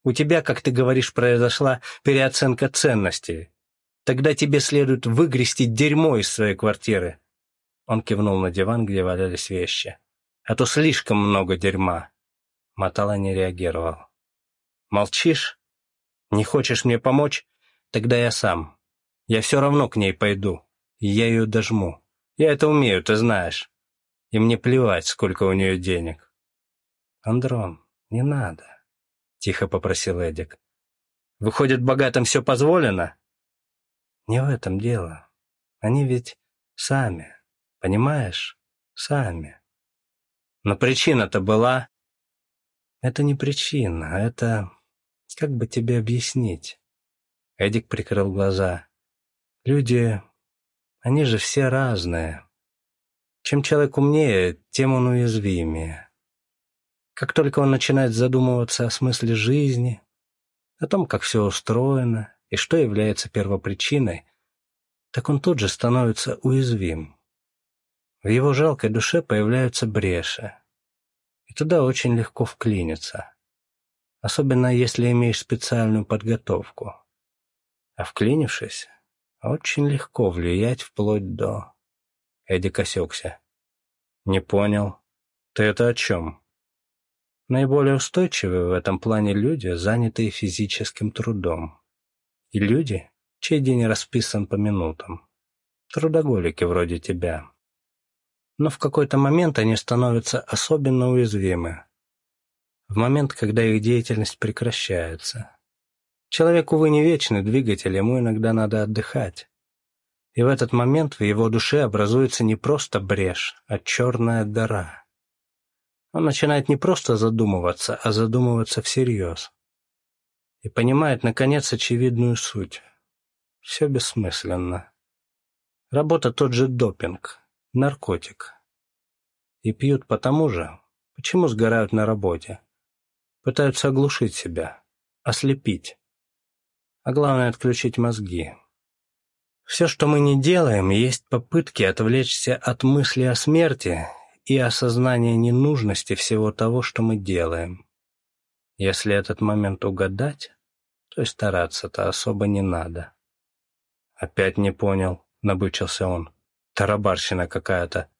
[SPEAKER 1] У тебя, как ты говоришь, произошла переоценка ценностей. Тогда тебе следует выгрести дерьмо из своей квартиры. Он кивнул на диван, где валялись вещи. А то слишком много дерьма. Мотала не реагировал. Молчишь? Не хочешь мне помочь? Тогда я сам. Я все равно к ней пойду. Я ее дожму. Я это умею, ты знаешь и мне плевать, сколько у нее денег. «Андрон, не надо», — тихо попросил Эдик. «Выходит, богатым все позволено?» «Не в этом дело. Они ведь сами, понимаешь? Сами. Но причина-то была...» «Это не причина, это... Как бы тебе объяснить?» Эдик прикрыл глаза. «Люди... Они же все разные. Чем человек умнее, тем он уязвимее. Как только он начинает задумываться о смысле жизни, о том, как все устроено и что является первопричиной, так он тут же становится уязвим. В его жалкой душе появляются бреши, и туда очень легко вклиниться, особенно если имеешь специальную подготовку. А вклинившись, очень легко влиять вплоть до... Эдик осекся. «Не понял. Ты это о чем?» Наиболее устойчивые в этом плане люди, занятые физическим трудом. И люди, чей день расписан по минутам. Трудоголики вроде тебя. Но в какой-то момент они становятся особенно уязвимы. В момент, когда их деятельность прекращается. Человек, увы, не вечный двигатель, ему иногда надо отдыхать. И в этот момент в его душе образуется не просто брешь, а черная дыра. Он начинает не просто задумываться, а задумываться всерьез. И понимает, наконец, очевидную суть. Все бессмысленно. Работа тот же допинг, наркотик. И пьют потому же, почему сгорают на работе. Пытаются оглушить себя, ослепить. А главное, отключить мозги. Все, что мы не делаем, есть попытки отвлечься от мысли о смерти и осознание ненужности всего того, что мы делаем. Если этот момент угадать, то и стараться-то особо не надо. «Опять не понял», — набычился он. «Тарабарщина какая-то.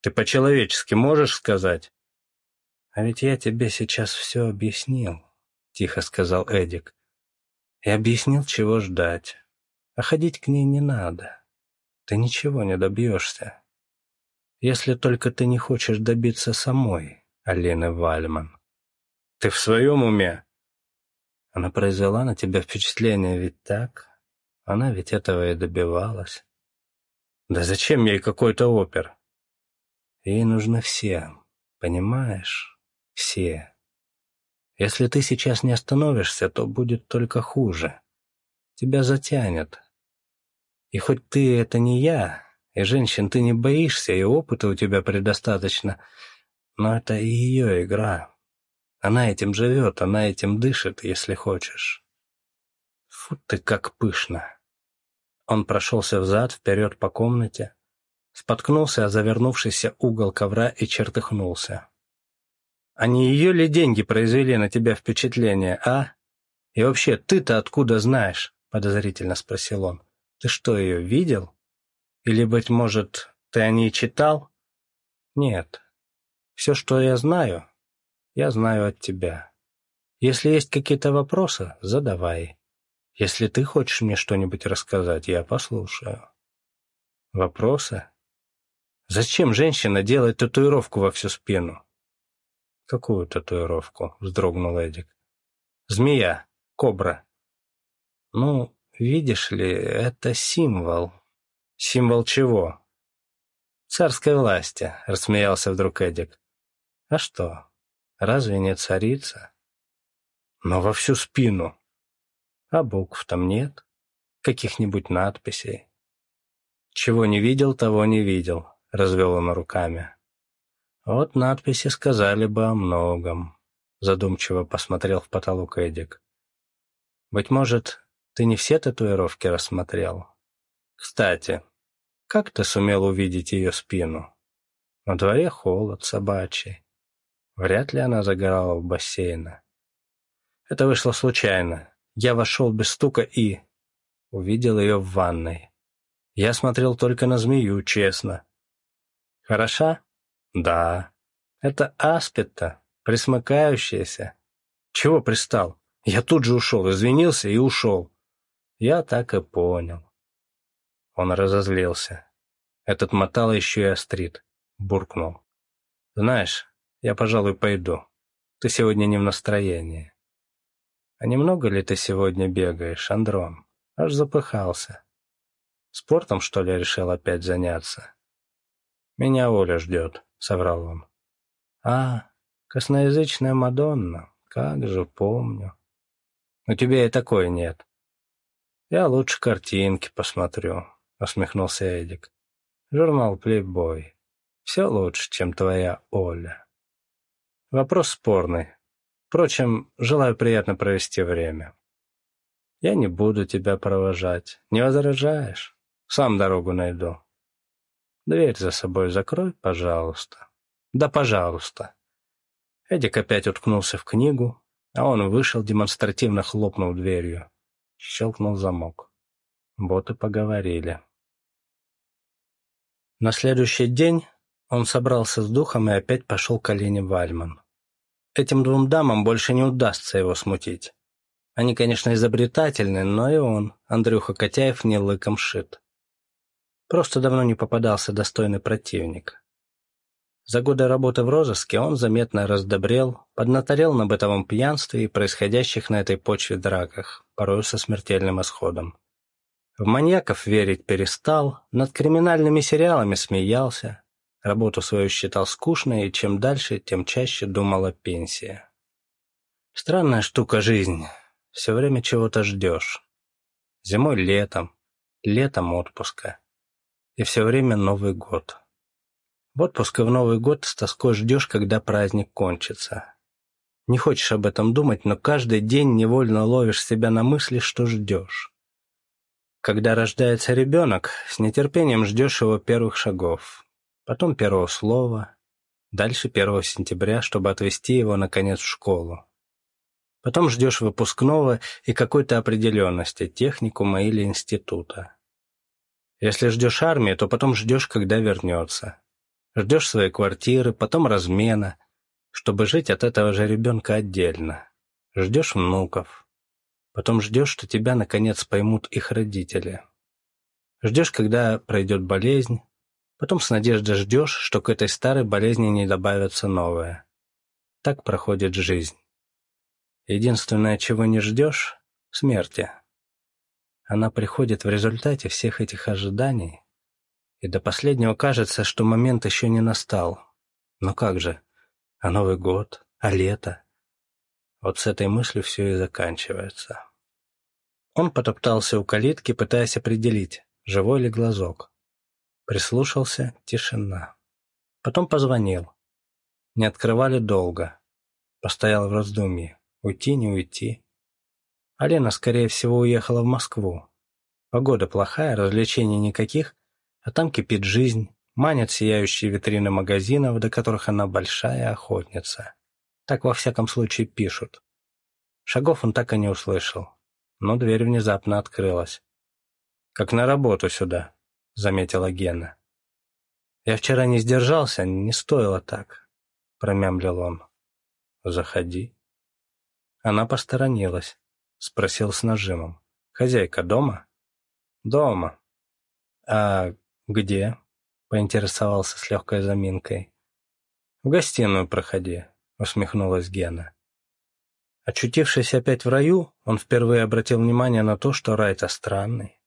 [SPEAKER 1] Ты по-человечески можешь сказать?» «А ведь я тебе сейчас все объяснил», — тихо сказал Эдик. «И объяснил, чего ждать. А ходить к ней не надо. Ты ничего не добьешься. Если только ты не хочешь добиться самой, Алены Вальман. Ты в своем уме? Она произвела на тебя впечатление, ведь так? Она ведь этого и добивалась. Да зачем ей какой-то опер? Ей нужны все, понимаешь? Все. Если ты сейчас не остановишься, то будет только хуже. Тебя затянет. И хоть ты — это не я, и женщин ты не боишься, и опыта у тебя предостаточно. Но это ее игра. Она этим живет, она этим дышит, если хочешь. Фу ты, как пышно. Он прошелся взад, вперед по комнате, споткнулся о завернувшийся угол ковра и чертыхнулся. А не ее ли деньги произвели на тебя впечатление, а? И вообще, ты-то откуда знаешь? Подозрительно спросил он. Ты что, ее видел? Или, быть может, ты о ней читал? Нет. Все, что я знаю, я знаю от тебя. Если есть какие-то вопросы, задавай. Если ты хочешь мне что-нибудь рассказать, я послушаю. Вопросы? Зачем женщина делает татуировку во всю спину? Какую татуировку? Вздрогнул Эдик. Змея, кобра. Ну, видишь ли, это символ. «Символ чего?» «Царской власти», — рассмеялся вдруг Эдик. «А что, разве не царица?» «Но во всю спину». «А букв там нет? Каких-нибудь надписей?» «Чего не видел, того не видел», — развел он руками. «Вот надписи сказали бы о многом», — задумчиво посмотрел в потолок Эдик. «Быть может, ты не все татуировки рассмотрел?» Кстати, как ты сумел увидеть ее спину? На дворе холод собачий. Вряд ли она загорала в бассейне. Это вышло случайно. Я вошел без стука и... Увидел ее в ванной. Я смотрел только на змею, честно. Хороша? Да. Это аспита, присмыкающаяся. Чего пристал? Я тут же ушел, извинился и ушел. Я так и понял. Он разозлился. Этот мотало еще и острит. Буркнул. «Знаешь, я, пожалуй, пойду. Ты сегодня не в настроении». «А немного ли ты сегодня бегаешь, Андрон? Аж запыхался. Спортом, что ли, решил опять заняться?» «Меня Оля ждет», — соврал он. «А, косноязычная Мадонна, как же помню. У тебя и такой нет. Я лучше картинки посмотрю, — усмехнулся Эдик. «Журнал «Плейбой». Все лучше, чем твоя Оля». Вопрос спорный. Впрочем, желаю приятно провести время. Я не буду тебя провожать. Не возражаешь? Сам дорогу найду. Дверь за собой закрой, пожалуйста. Да, пожалуйста. Эдик опять уткнулся в книгу, а он вышел, демонстративно хлопнув дверью. Щелкнул замок. Вот и поговорили. На следующий день он собрался с духом и опять пошел к Алине Вальман. Этим двум дамам больше не удастся его смутить. Они, конечно, изобретательны, но и он, Андрюха Котяев, не лыком шит. Просто давно не попадался достойный противник. За годы работы в розыске он заметно раздобрел, поднаторел на бытовом пьянстве и происходящих на этой почве драках, порою со смертельным исходом. В маньяков верить перестал, над криминальными сериалами смеялся, работу свою считал скучной и чем дальше, тем чаще думал о пенсии. Странная штука жизнь, все время чего-то ждешь. Зимой летом, летом отпуска. И все время Новый год. В отпуск и в Новый год с тоской ждешь, когда праздник кончится. Не хочешь об этом думать, но каждый день невольно ловишь себя на мысли, что ждешь. Когда рождается ребенок, с нетерпением ждешь его первых шагов, потом первого слова, дальше 1 сентября, чтобы отвезти его, наконец, в школу. Потом ждешь выпускного и какой-то определенности, техникума или института. Если ждешь армии, то потом ждешь, когда вернется. Ждешь своей квартиры, потом размена, чтобы жить от этого же ребенка отдельно. Ждешь внуков. Потом ждешь, что тебя, наконец, поймут их родители. Ждешь, когда пройдет болезнь. Потом с надеждой ждешь, что к этой старой болезни не добавится новая. Так проходит жизнь. Единственное, чего не ждешь — смерти. Она приходит в результате всех этих ожиданий, и до последнего кажется, что момент еще не настал. Но как же? А Новый год? А лето? Вот с этой мыслью все и заканчивается. Он потоптался у калитки, пытаясь определить, живой ли глазок. Прислушался — тишина. Потом позвонил. Не открывали долго. Постоял в раздумье. Уйти, не уйти. Алена, скорее всего, уехала в Москву. Погода плохая, развлечений никаких, а там кипит жизнь, манят сияющие витрины магазинов, до которых она большая охотница. Так во всяком случае пишут. Шагов он так и не услышал, но дверь внезапно открылась. «Как на работу сюда», — заметила Гена. «Я вчера не сдержался, не стоило так», — промямлил он. «Заходи». Она посторонилась, спросил с нажимом. «Хозяйка дома?» «Дома». «А «Где?» — поинтересовался с легкой заминкой. «В гостиную проходи», — усмехнулась Гена. Очутившись опять в раю, он впервые обратил внимание на то, что рай-то странный.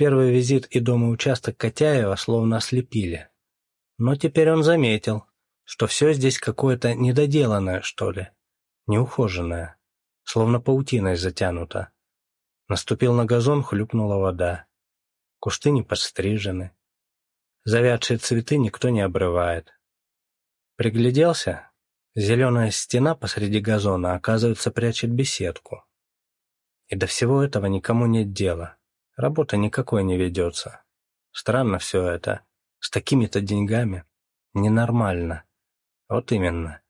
[SPEAKER 1] Первый визит и дом и участок Котяева словно ослепили. Но теперь он заметил, что все здесь какое-то недоделанное, что ли, неухоженное, словно паутиной затянуто. Наступил на газон, хлюпнула вода кусты не подстрижены. Завядшие цветы никто не обрывает. Пригляделся, зеленая стена посреди газона, оказывается, прячет беседку. И до всего этого никому нет дела. Работа никакой не ведется. Странно все это. С такими-то деньгами. Ненормально. Вот именно.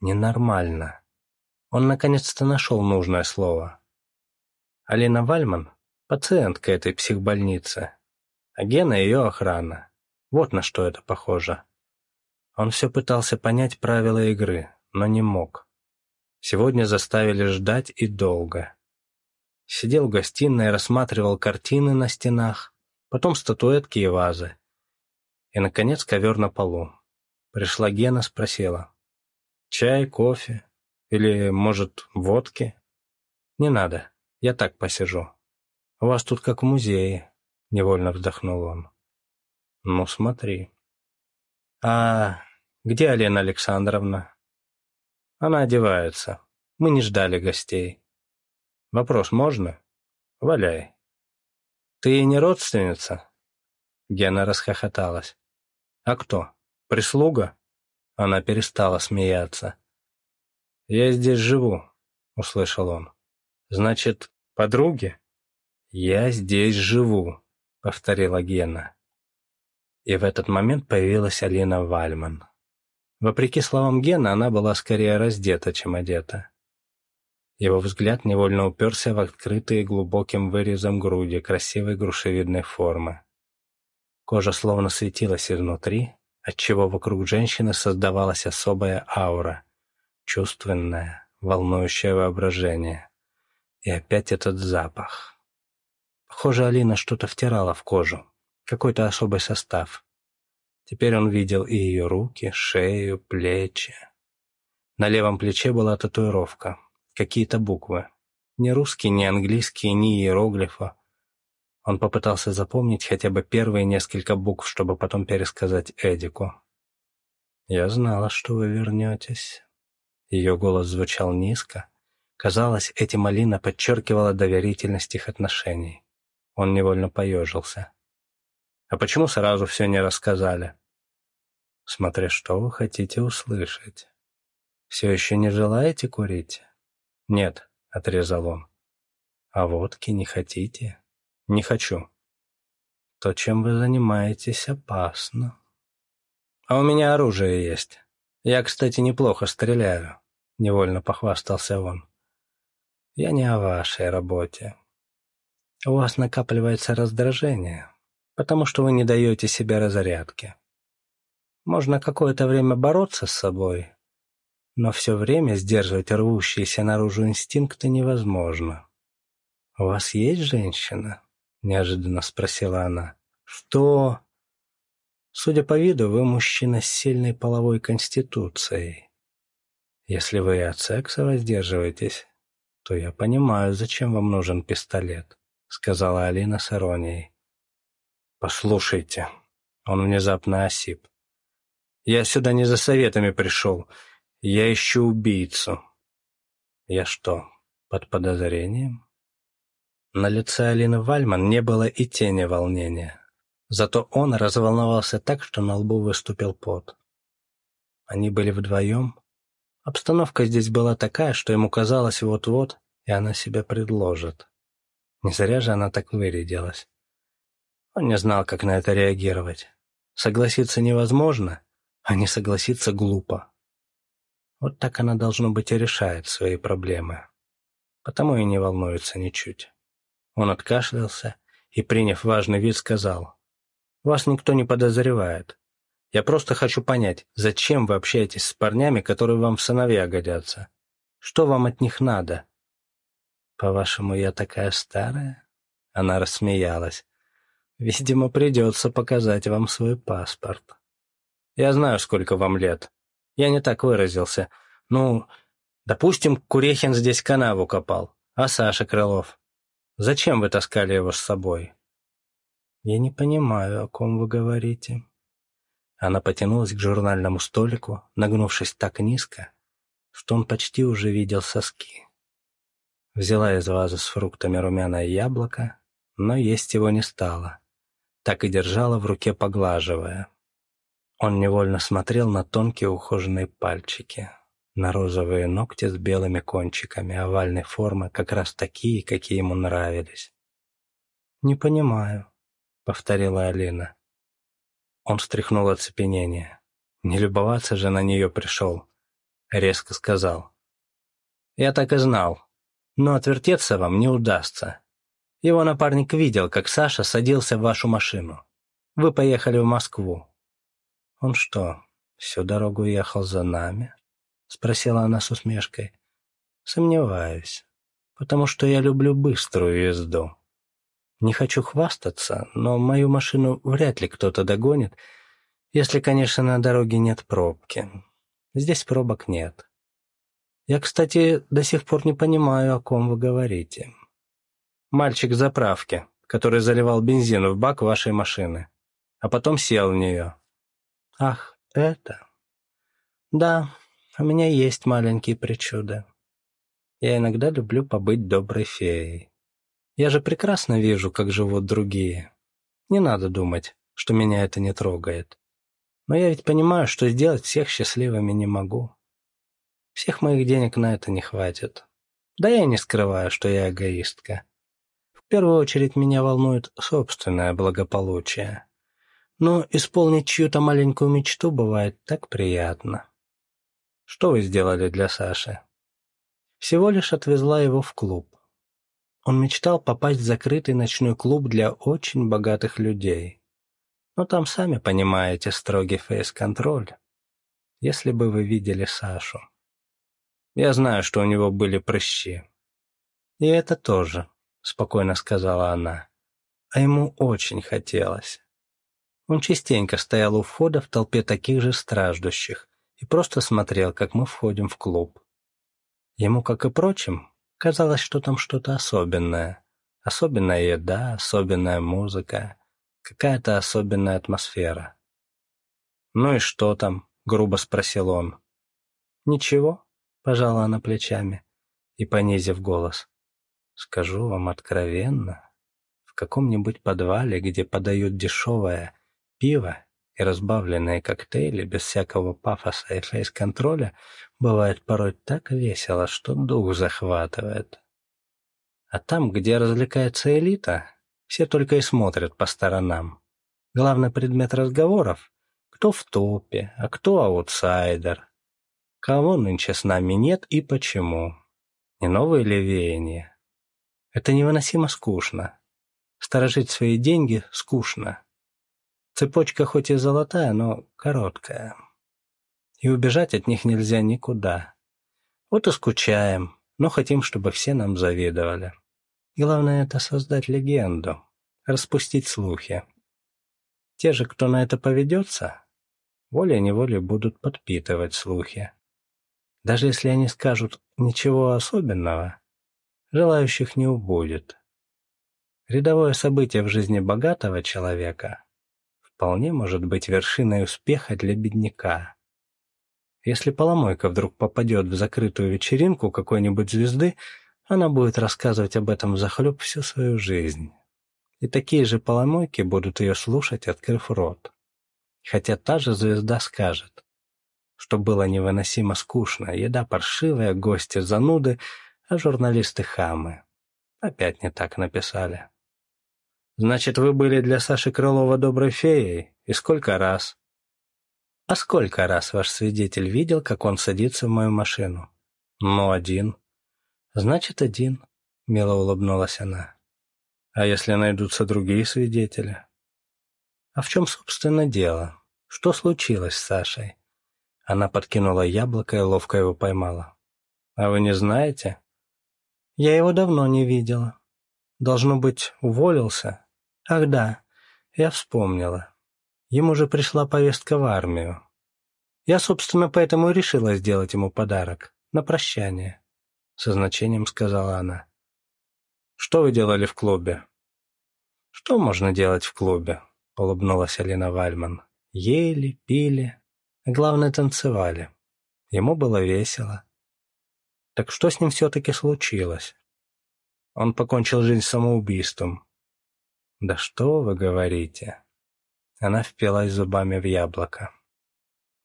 [SPEAKER 1] Ненормально. Он наконец-то нашел нужное слово. Алина Вальман Пациентка этой психбольницы. А Гена ее охрана. Вот на что это похоже. Он все пытался понять правила игры, но не мог. Сегодня заставили ждать и долго. Сидел в гостиной, рассматривал картины на стенах, потом статуэтки и вазы. И, наконец, ковер на полу. Пришла Гена, спросила. «Чай, кофе? Или, может, водки?» «Не надо, я так посижу». «У вас тут как в музее», — невольно вздохнул он. «Ну, смотри». «А где Алена Александровна?» «Она одевается. Мы не ждали гостей». «Вопрос можно?» «Валяй». «Ты не родственница?» Гена расхохоталась. «А кто? Прислуга?» Она перестала смеяться. «Я здесь живу», — услышал он. «Значит, подруги?» «Я здесь живу», — повторила Гена. И в этот момент появилась Алина Вальман. Вопреки словам Гена, она была скорее раздета, чем одета. Его взгляд невольно уперся в открытые глубоким вырезом груди красивой грушевидной формы. Кожа словно светилась изнутри, отчего вокруг женщины создавалась особая аура, чувственная, волнующее воображение. И опять этот запах. Похоже, Алина что-то втирала в кожу, какой-то особый состав. Теперь он видел и ее руки, шею, плечи. На левом плече была татуировка, какие-то буквы. Ни русские, ни английские, ни иероглифа. Он попытался запомнить хотя бы первые несколько букв, чтобы потом пересказать Эдику. «Я знала, что вы вернетесь». Ее голос звучал низко. Казалось, этим Алина подчеркивала доверительность их отношений. Он невольно поежился. «А почему сразу все не рассказали?» «Смотря что вы хотите услышать. Все еще не желаете курить?» «Нет», — отрезал он. «А водки не хотите?» «Не хочу». «То, чем вы занимаетесь, опасно». «А у меня оружие есть. Я, кстати, неплохо стреляю», — невольно похвастался он. «Я не о вашей работе. У вас накапливается раздражение, потому что вы не даете себе разрядки. Можно какое-то время бороться с собой, но все время сдерживать рвущиеся наружу инстинкты невозможно. «У вас есть женщина?» — неожиданно спросила она. «Что?» «Судя по виду, вы мужчина с сильной половой конституцией. Если вы от секса воздерживаетесь, то я понимаю, зачем вам нужен пистолет», — сказала Алина с иронией. «Послушайте», — он внезапно осип. «Я сюда не за советами пришел. Я ищу убийцу». «Я что, под подозрением?» На лице Алины Вальман не было и тени волнения. Зато он разволновался так, что на лбу выступил пот. Они были вдвоем. Обстановка здесь была такая, что ему казалось вот-вот, и она себя предложит. Не зря же она так вырядилась. Он не знал, как на это реагировать. Согласиться невозможно, а не согласиться глупо. Вот так она, должно быть, и решает свои проблемы. Потому и не волнуется ничуть. Он откашлялся и, приняв важный вид, сказал, «Вас никто не подозревает. Я просто хочу понять, зачем вы общаетесь с парнями, которые вам в сыновья годятся? Что вам от них надо?» «По-вашему, я такая старая?» Она рассмеялась. «Видимо, придется показать вам свой паспорт. Я знаю, сколько вам лет. Я не так выразился. Ну, допустим, Курехин здесь канаву копал, а Саша Крылов? Зачем вы таскали его с собой?» «Я не понимаю, о ком вы говорите». Она потянулась к журнальному столику, нагнувшись так низко, что он почти уже видел соски. Взяла из вазы с фруктами румяное яблоко, но есть его не стала. Так и держала в руке, поглаживая. Он невольно смотрел на тонкие ухоженные пальчики на розовые ногти с белыми кончиками овальной формы, как раз такие, какие ему нравились. «Не понимаю», — повторила Алина. Он встряхнул оцепенение. Не любоваться же на нее пришел. Резко сказал. «Я так и знал. Но отвертеться вам не удастся. Его напарник видел, как Саша садился в вашу машину. Вы поехали в Москву. Он что, всю дорогу ехал за нами?» — спросила она с усмешкой. «Сомневаюсь, потому что я люблю быструю езду. Не хочу хвастаться, но мою машину вряд ли кто-то догонит, если, конечно, на дороге нет пробки. Здесь пробок нет. Я, кстати, до сих пор не понимаю, о ком вы говорите. Мальчик заправки, который заливал бензин в бак вашей машины, а потом сел в нее. Ах, это... Да, у меня есть маленькие причуды. Я иногда люблю побыть доброй феей. Я же прекрасно вижу, как живут другие. Не надо думать, что меня это не трогает. Но я ведь понимаю, что сделать всех счастливыми не могу. Всех моих денег на это не хватит. Да я не скрываю, что я эгоистка. В первую очередь меня волнует собственное благополучие. Но исполнить чью-то маленькую мечту бывает так приятно. Что вы сделали для Саши? Всего лишь отвезла его в клуб. Он мечтал попасть в закрытый ночной клуб для очень богатых людей. Но там, сами понимаете, строгий фейс-контроль. Если бы вы видели Сашу. Я знаю, что у него были прыщи. И это тоже, спокойно сказала она. А ему очень хотелось. Он частенько стоял у входа в толпе таких же страждущих и просто смотрел, как мы входим в клуб. Ему, как и прочим, казалось, что там что-то особенное. Особенная еда, особенная музыка, какая-то особенная атмосфера. «Ну и что там?» — грубо спросил он. «Ничего», — пожала она плечами и, понизив голос, «скажу вам откровенно, в каком-нибудь подвале, где подают дешевое пиво и разбавленные коктейли без всякого пафоса и фейс-контроля бывает порой так весело, что дух захватывает. А там, где развлекается элита, все только и смотрят по сторонам. Главный предмет разговоров — кто в топе, а кто аутсайдер. Кого нынче с нами нет и почему. Не новые ли веяния? Это невыносимо скучно. Сторожить свои деньги скучно. Цепочка хоть и золотая, но короткая. И убежать от них нельзя никуда. Вот и скучаем, но хотим, чтобы все нам завидовали. Главное — это создать легенду, распустить слухи. Те же, кто на это поведется, волей-неволей будут подпитывать слухи. Даже если они скажут ничего особенного, желающих не убудет. Рядовое событие в жизни богатого человека вполне может быть вершиной успеха для бедняка. Если поломойка вдруг попадет в закрытую вечеринку какой-нибудь звезды, она будет рассказывать об этом захлеб всю свою жизнь. И такие же поломойки будут ее слушать, открыв рот. Хотя та же звезда скажет, что было невыносимо скучно, еда паршивая, гости зануды, а журналисты хамы. Опять не так написали. Значит, вы были для Саши Крылова доброй феей? И сколько раз? А сколько раз ваш свидетель видел, как он садится в мою машину? Ну, один. Значит, один, мило улыбнулась она. А если найдутся другие свидетели? А в чем, собственно, дело? Что случилось с Сашей? Она подкинула яблоко и ловко его поймала. А вы не знаете? Я его давно не видела. Должно быть, уволился. Ах да, я вспомнила. Ему же пришла повестка в армию. Я, собственно, поэтому и решила сделать ему подарок. На прощание. Со значением сказала она. Что вы делали в клубе? Что можно делать в клубе? Улыбнулась Алина Вальман. Ели, пили, а главное танцевали. Ему было весело. Так что с ним все-таки случилось? Он покончил жизнь самоубийством, «Да что вы говорите?» Она впилась зубами в яблоко.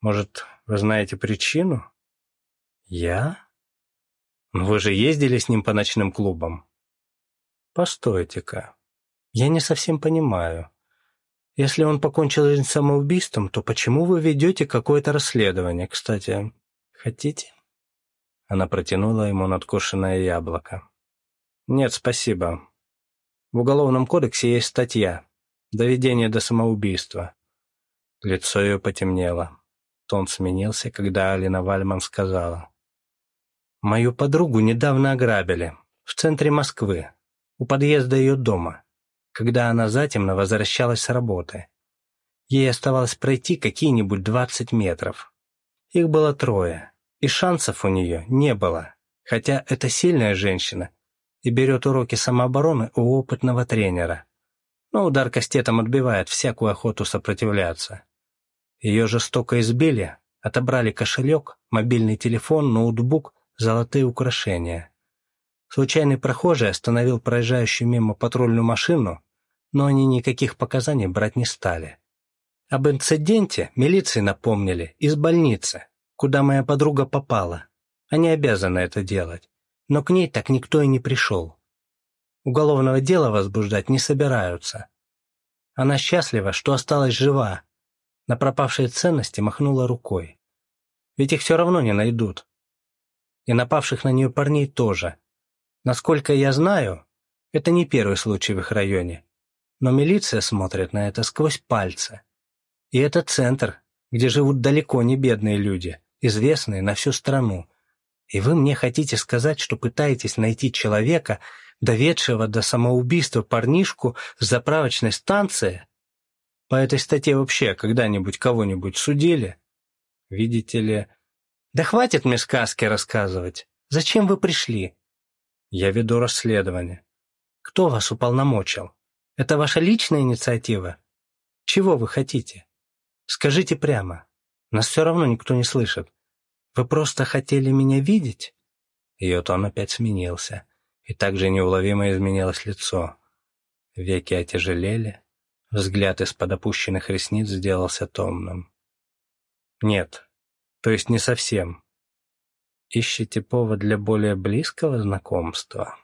[SPEAKER 1] «Может, вы знаете причину?» «Я?» «Ну вы же ездили с ним по ночным клубам?» «Постойте-ка. Я не совсем понимаю. Если он покончил жизнь самоубийством, то почему вы ведете какое-то расследование? Кстати, хотите?» Она протянула ему надкушенное яблоко. «Нет, спасибо. В Уголовном кодексе есть статья «Доведение до самоубийства». Лицо ее потемнело. Тон сменился, когда Алина Вальман сказала. «Мою подругу недавно ограбили. В центре Москвы. У подъезда ее дома. Когда она затемно возвращалась с работы. Ей оставалось пройти какие-нибудь двадцать метров. Их было трое, и шансов у нее не было. Хотя это сильная женщина, и берет уроки самообороны у опытного тренера. Но удар кастетом отбивает всякую охоту сопротивляться. Ее жестоко избили, отобрали кошелек, мобильный телефон, ноутбук, золотые украшения. Случайный прохожий остановил проезжающую мимо патрульную машину, но они никаких показаний брать не стали. Об инциденте милиции напомнили из больницы, куда моя подруга попала. Они обязаны это делать но к ней так никто и не пришел. Уголовного дела возбуждать не собираются. Она счастлива, что осталась жива. На пропавшие ценности махнула рукой. Ведь их все равно не найдут. И напавших на нее парней тоже. Насколько я знаю, это не первый случай в их районе. Но милиция смотрит на это сквозь пальцы. И это центр, где живут далеко не бедные люди, известные на всю страну. И вы мне хотите сказать, что пытаетесь найти человека, доведшего до самоубийства парнишку с заправочной станции? По этой статье вообще когда-нибудь кого-нибудь судили? Видите ли... Да хватит мне сказки рассказывать. Зачем вы пришли? Я веду расследование. Кто вас уполномочил? Это ваша личная инициатива? Чего вы хотите? Скажите прямо. Нас все равно никто не слышит. Вы просто хотели меня видеть?» Ее тон опять сменился, и также неуловимо изменилось лицо. Веки отяжелели, взгляд из-под опущенных ресниц сделался томным. «Нет, то есть не совсем. Ищете повод для более близкого знакомства?»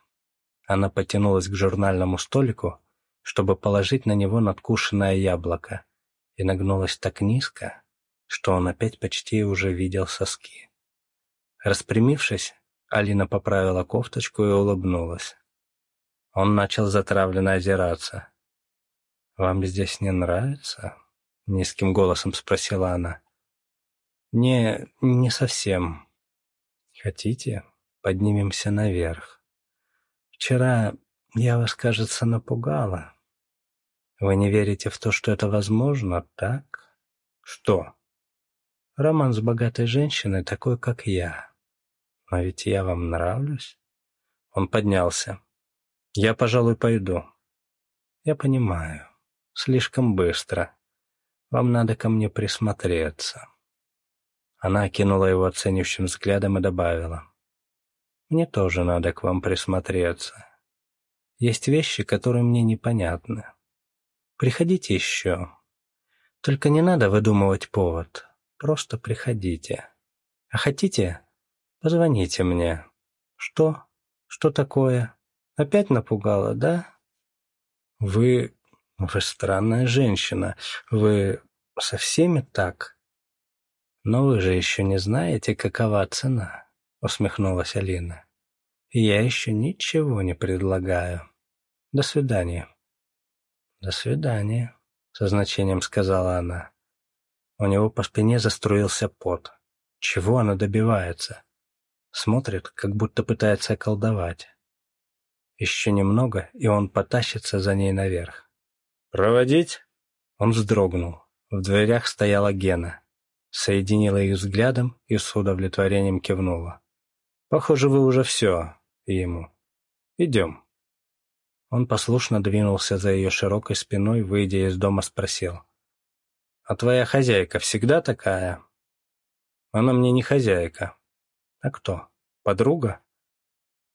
[SPEAKER 1] Она потянулась к журнальному столику, чтобы положить на него надкушенное яблоко, и нагнулась так низко, что он опять почти уже видел соски. Распрямившись, Алина поправила кофточку и улыбнулась. Он начал затравленно озираться. «Вам здесь не нравится?» — низким голосом спросила она. «Не, не совсем. Хотите, поднимемся наверх? Вчера я вас, кажется, напугала. Вы не верите в то, что это возможно, так? Что? Роман с богатой женщиной такой, как я. Но ведь я вам нравлюсь. Он поднялся. Я, пожалуй, пойду. Я понимаю. Слишком быстро. Вам надо ко мне присмотреться. Она окинула его оценивающим взглядом и добавила. Мне тоже надо к вам присмотреться. Есть вещи, которые мне непонятны. Приходите еще. Только не надо выдумывать повод. Просто приходите. А хотите, позвоните мне. Что? Что такое? Опять напугала, да? Вы... вы странная женщина. Вы со всеми так? Но вы же еще не знаете, какова цена, усмехнулась Алина. Я еще ничего не предлагаю. До свидания. «До свидания», — со значением сказала она. У него по спине заструился пот. Чего она добивается? Смотрит, как будто пытается околдовать. Еще немного, и он потащится за ней наверх. «Проводить?» Он вздрогнул. В дверях стояла Гена. Соединила их взглядом и с удовлетворением кивнула. «Похоже, вы уже все ему. Идем». Он послушно двинулся за ее широкой спиной, выйдя из дома, спросил. «А твоя хозяйка всегда такая?» «Она мне не хозяйка». «А кто? Подруга?»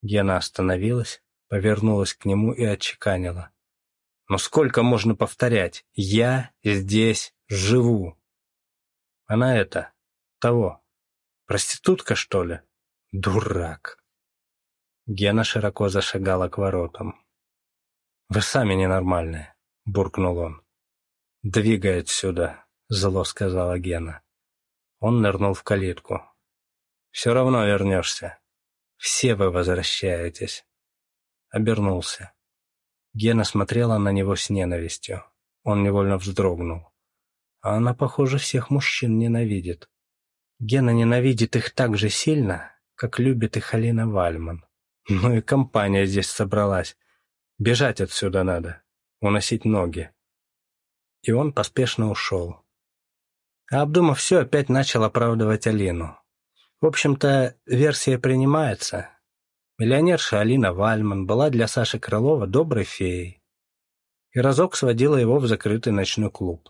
[SPEAKER 1] Гена остановилась, повернулась к нему и отчеканила. «Но сколько можно повторять? Я здесь живу!» «Она это... того. Проститутка, что ли?» «Дурак!» Гена широко зашагала к воротам. «Вы сами ненормальные», — буркнул он. «Двигай отсюда», — зло сказала Гена. Он нырнул в калитку. «Все равно вернешься. Все вы возвращаетесь». Обернулся. Гена смотрела на него с ненавистью. Он невольно вздрогнул. А она, похоже, всех мужчин ненавидит. Гена ненавидит их так же сильно, как любит их Алина Вальман. Ну и компания здесь собралась. Бежать отсюда надо, уносить ноги. И он поспешно ушел. А обдумав все, опять начал оправдывать Алину. В общем-то, версия принимается. Миллионерша Алина Вальман была для Саши Крылова доброй феей. И разок сводила его в закрытый ночной клуб.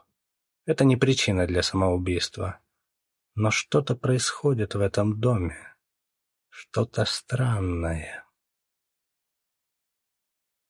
[SPEAKER 1] Это не причина для самоубийства. Но что-то происходит в этом доме. Что-то странное.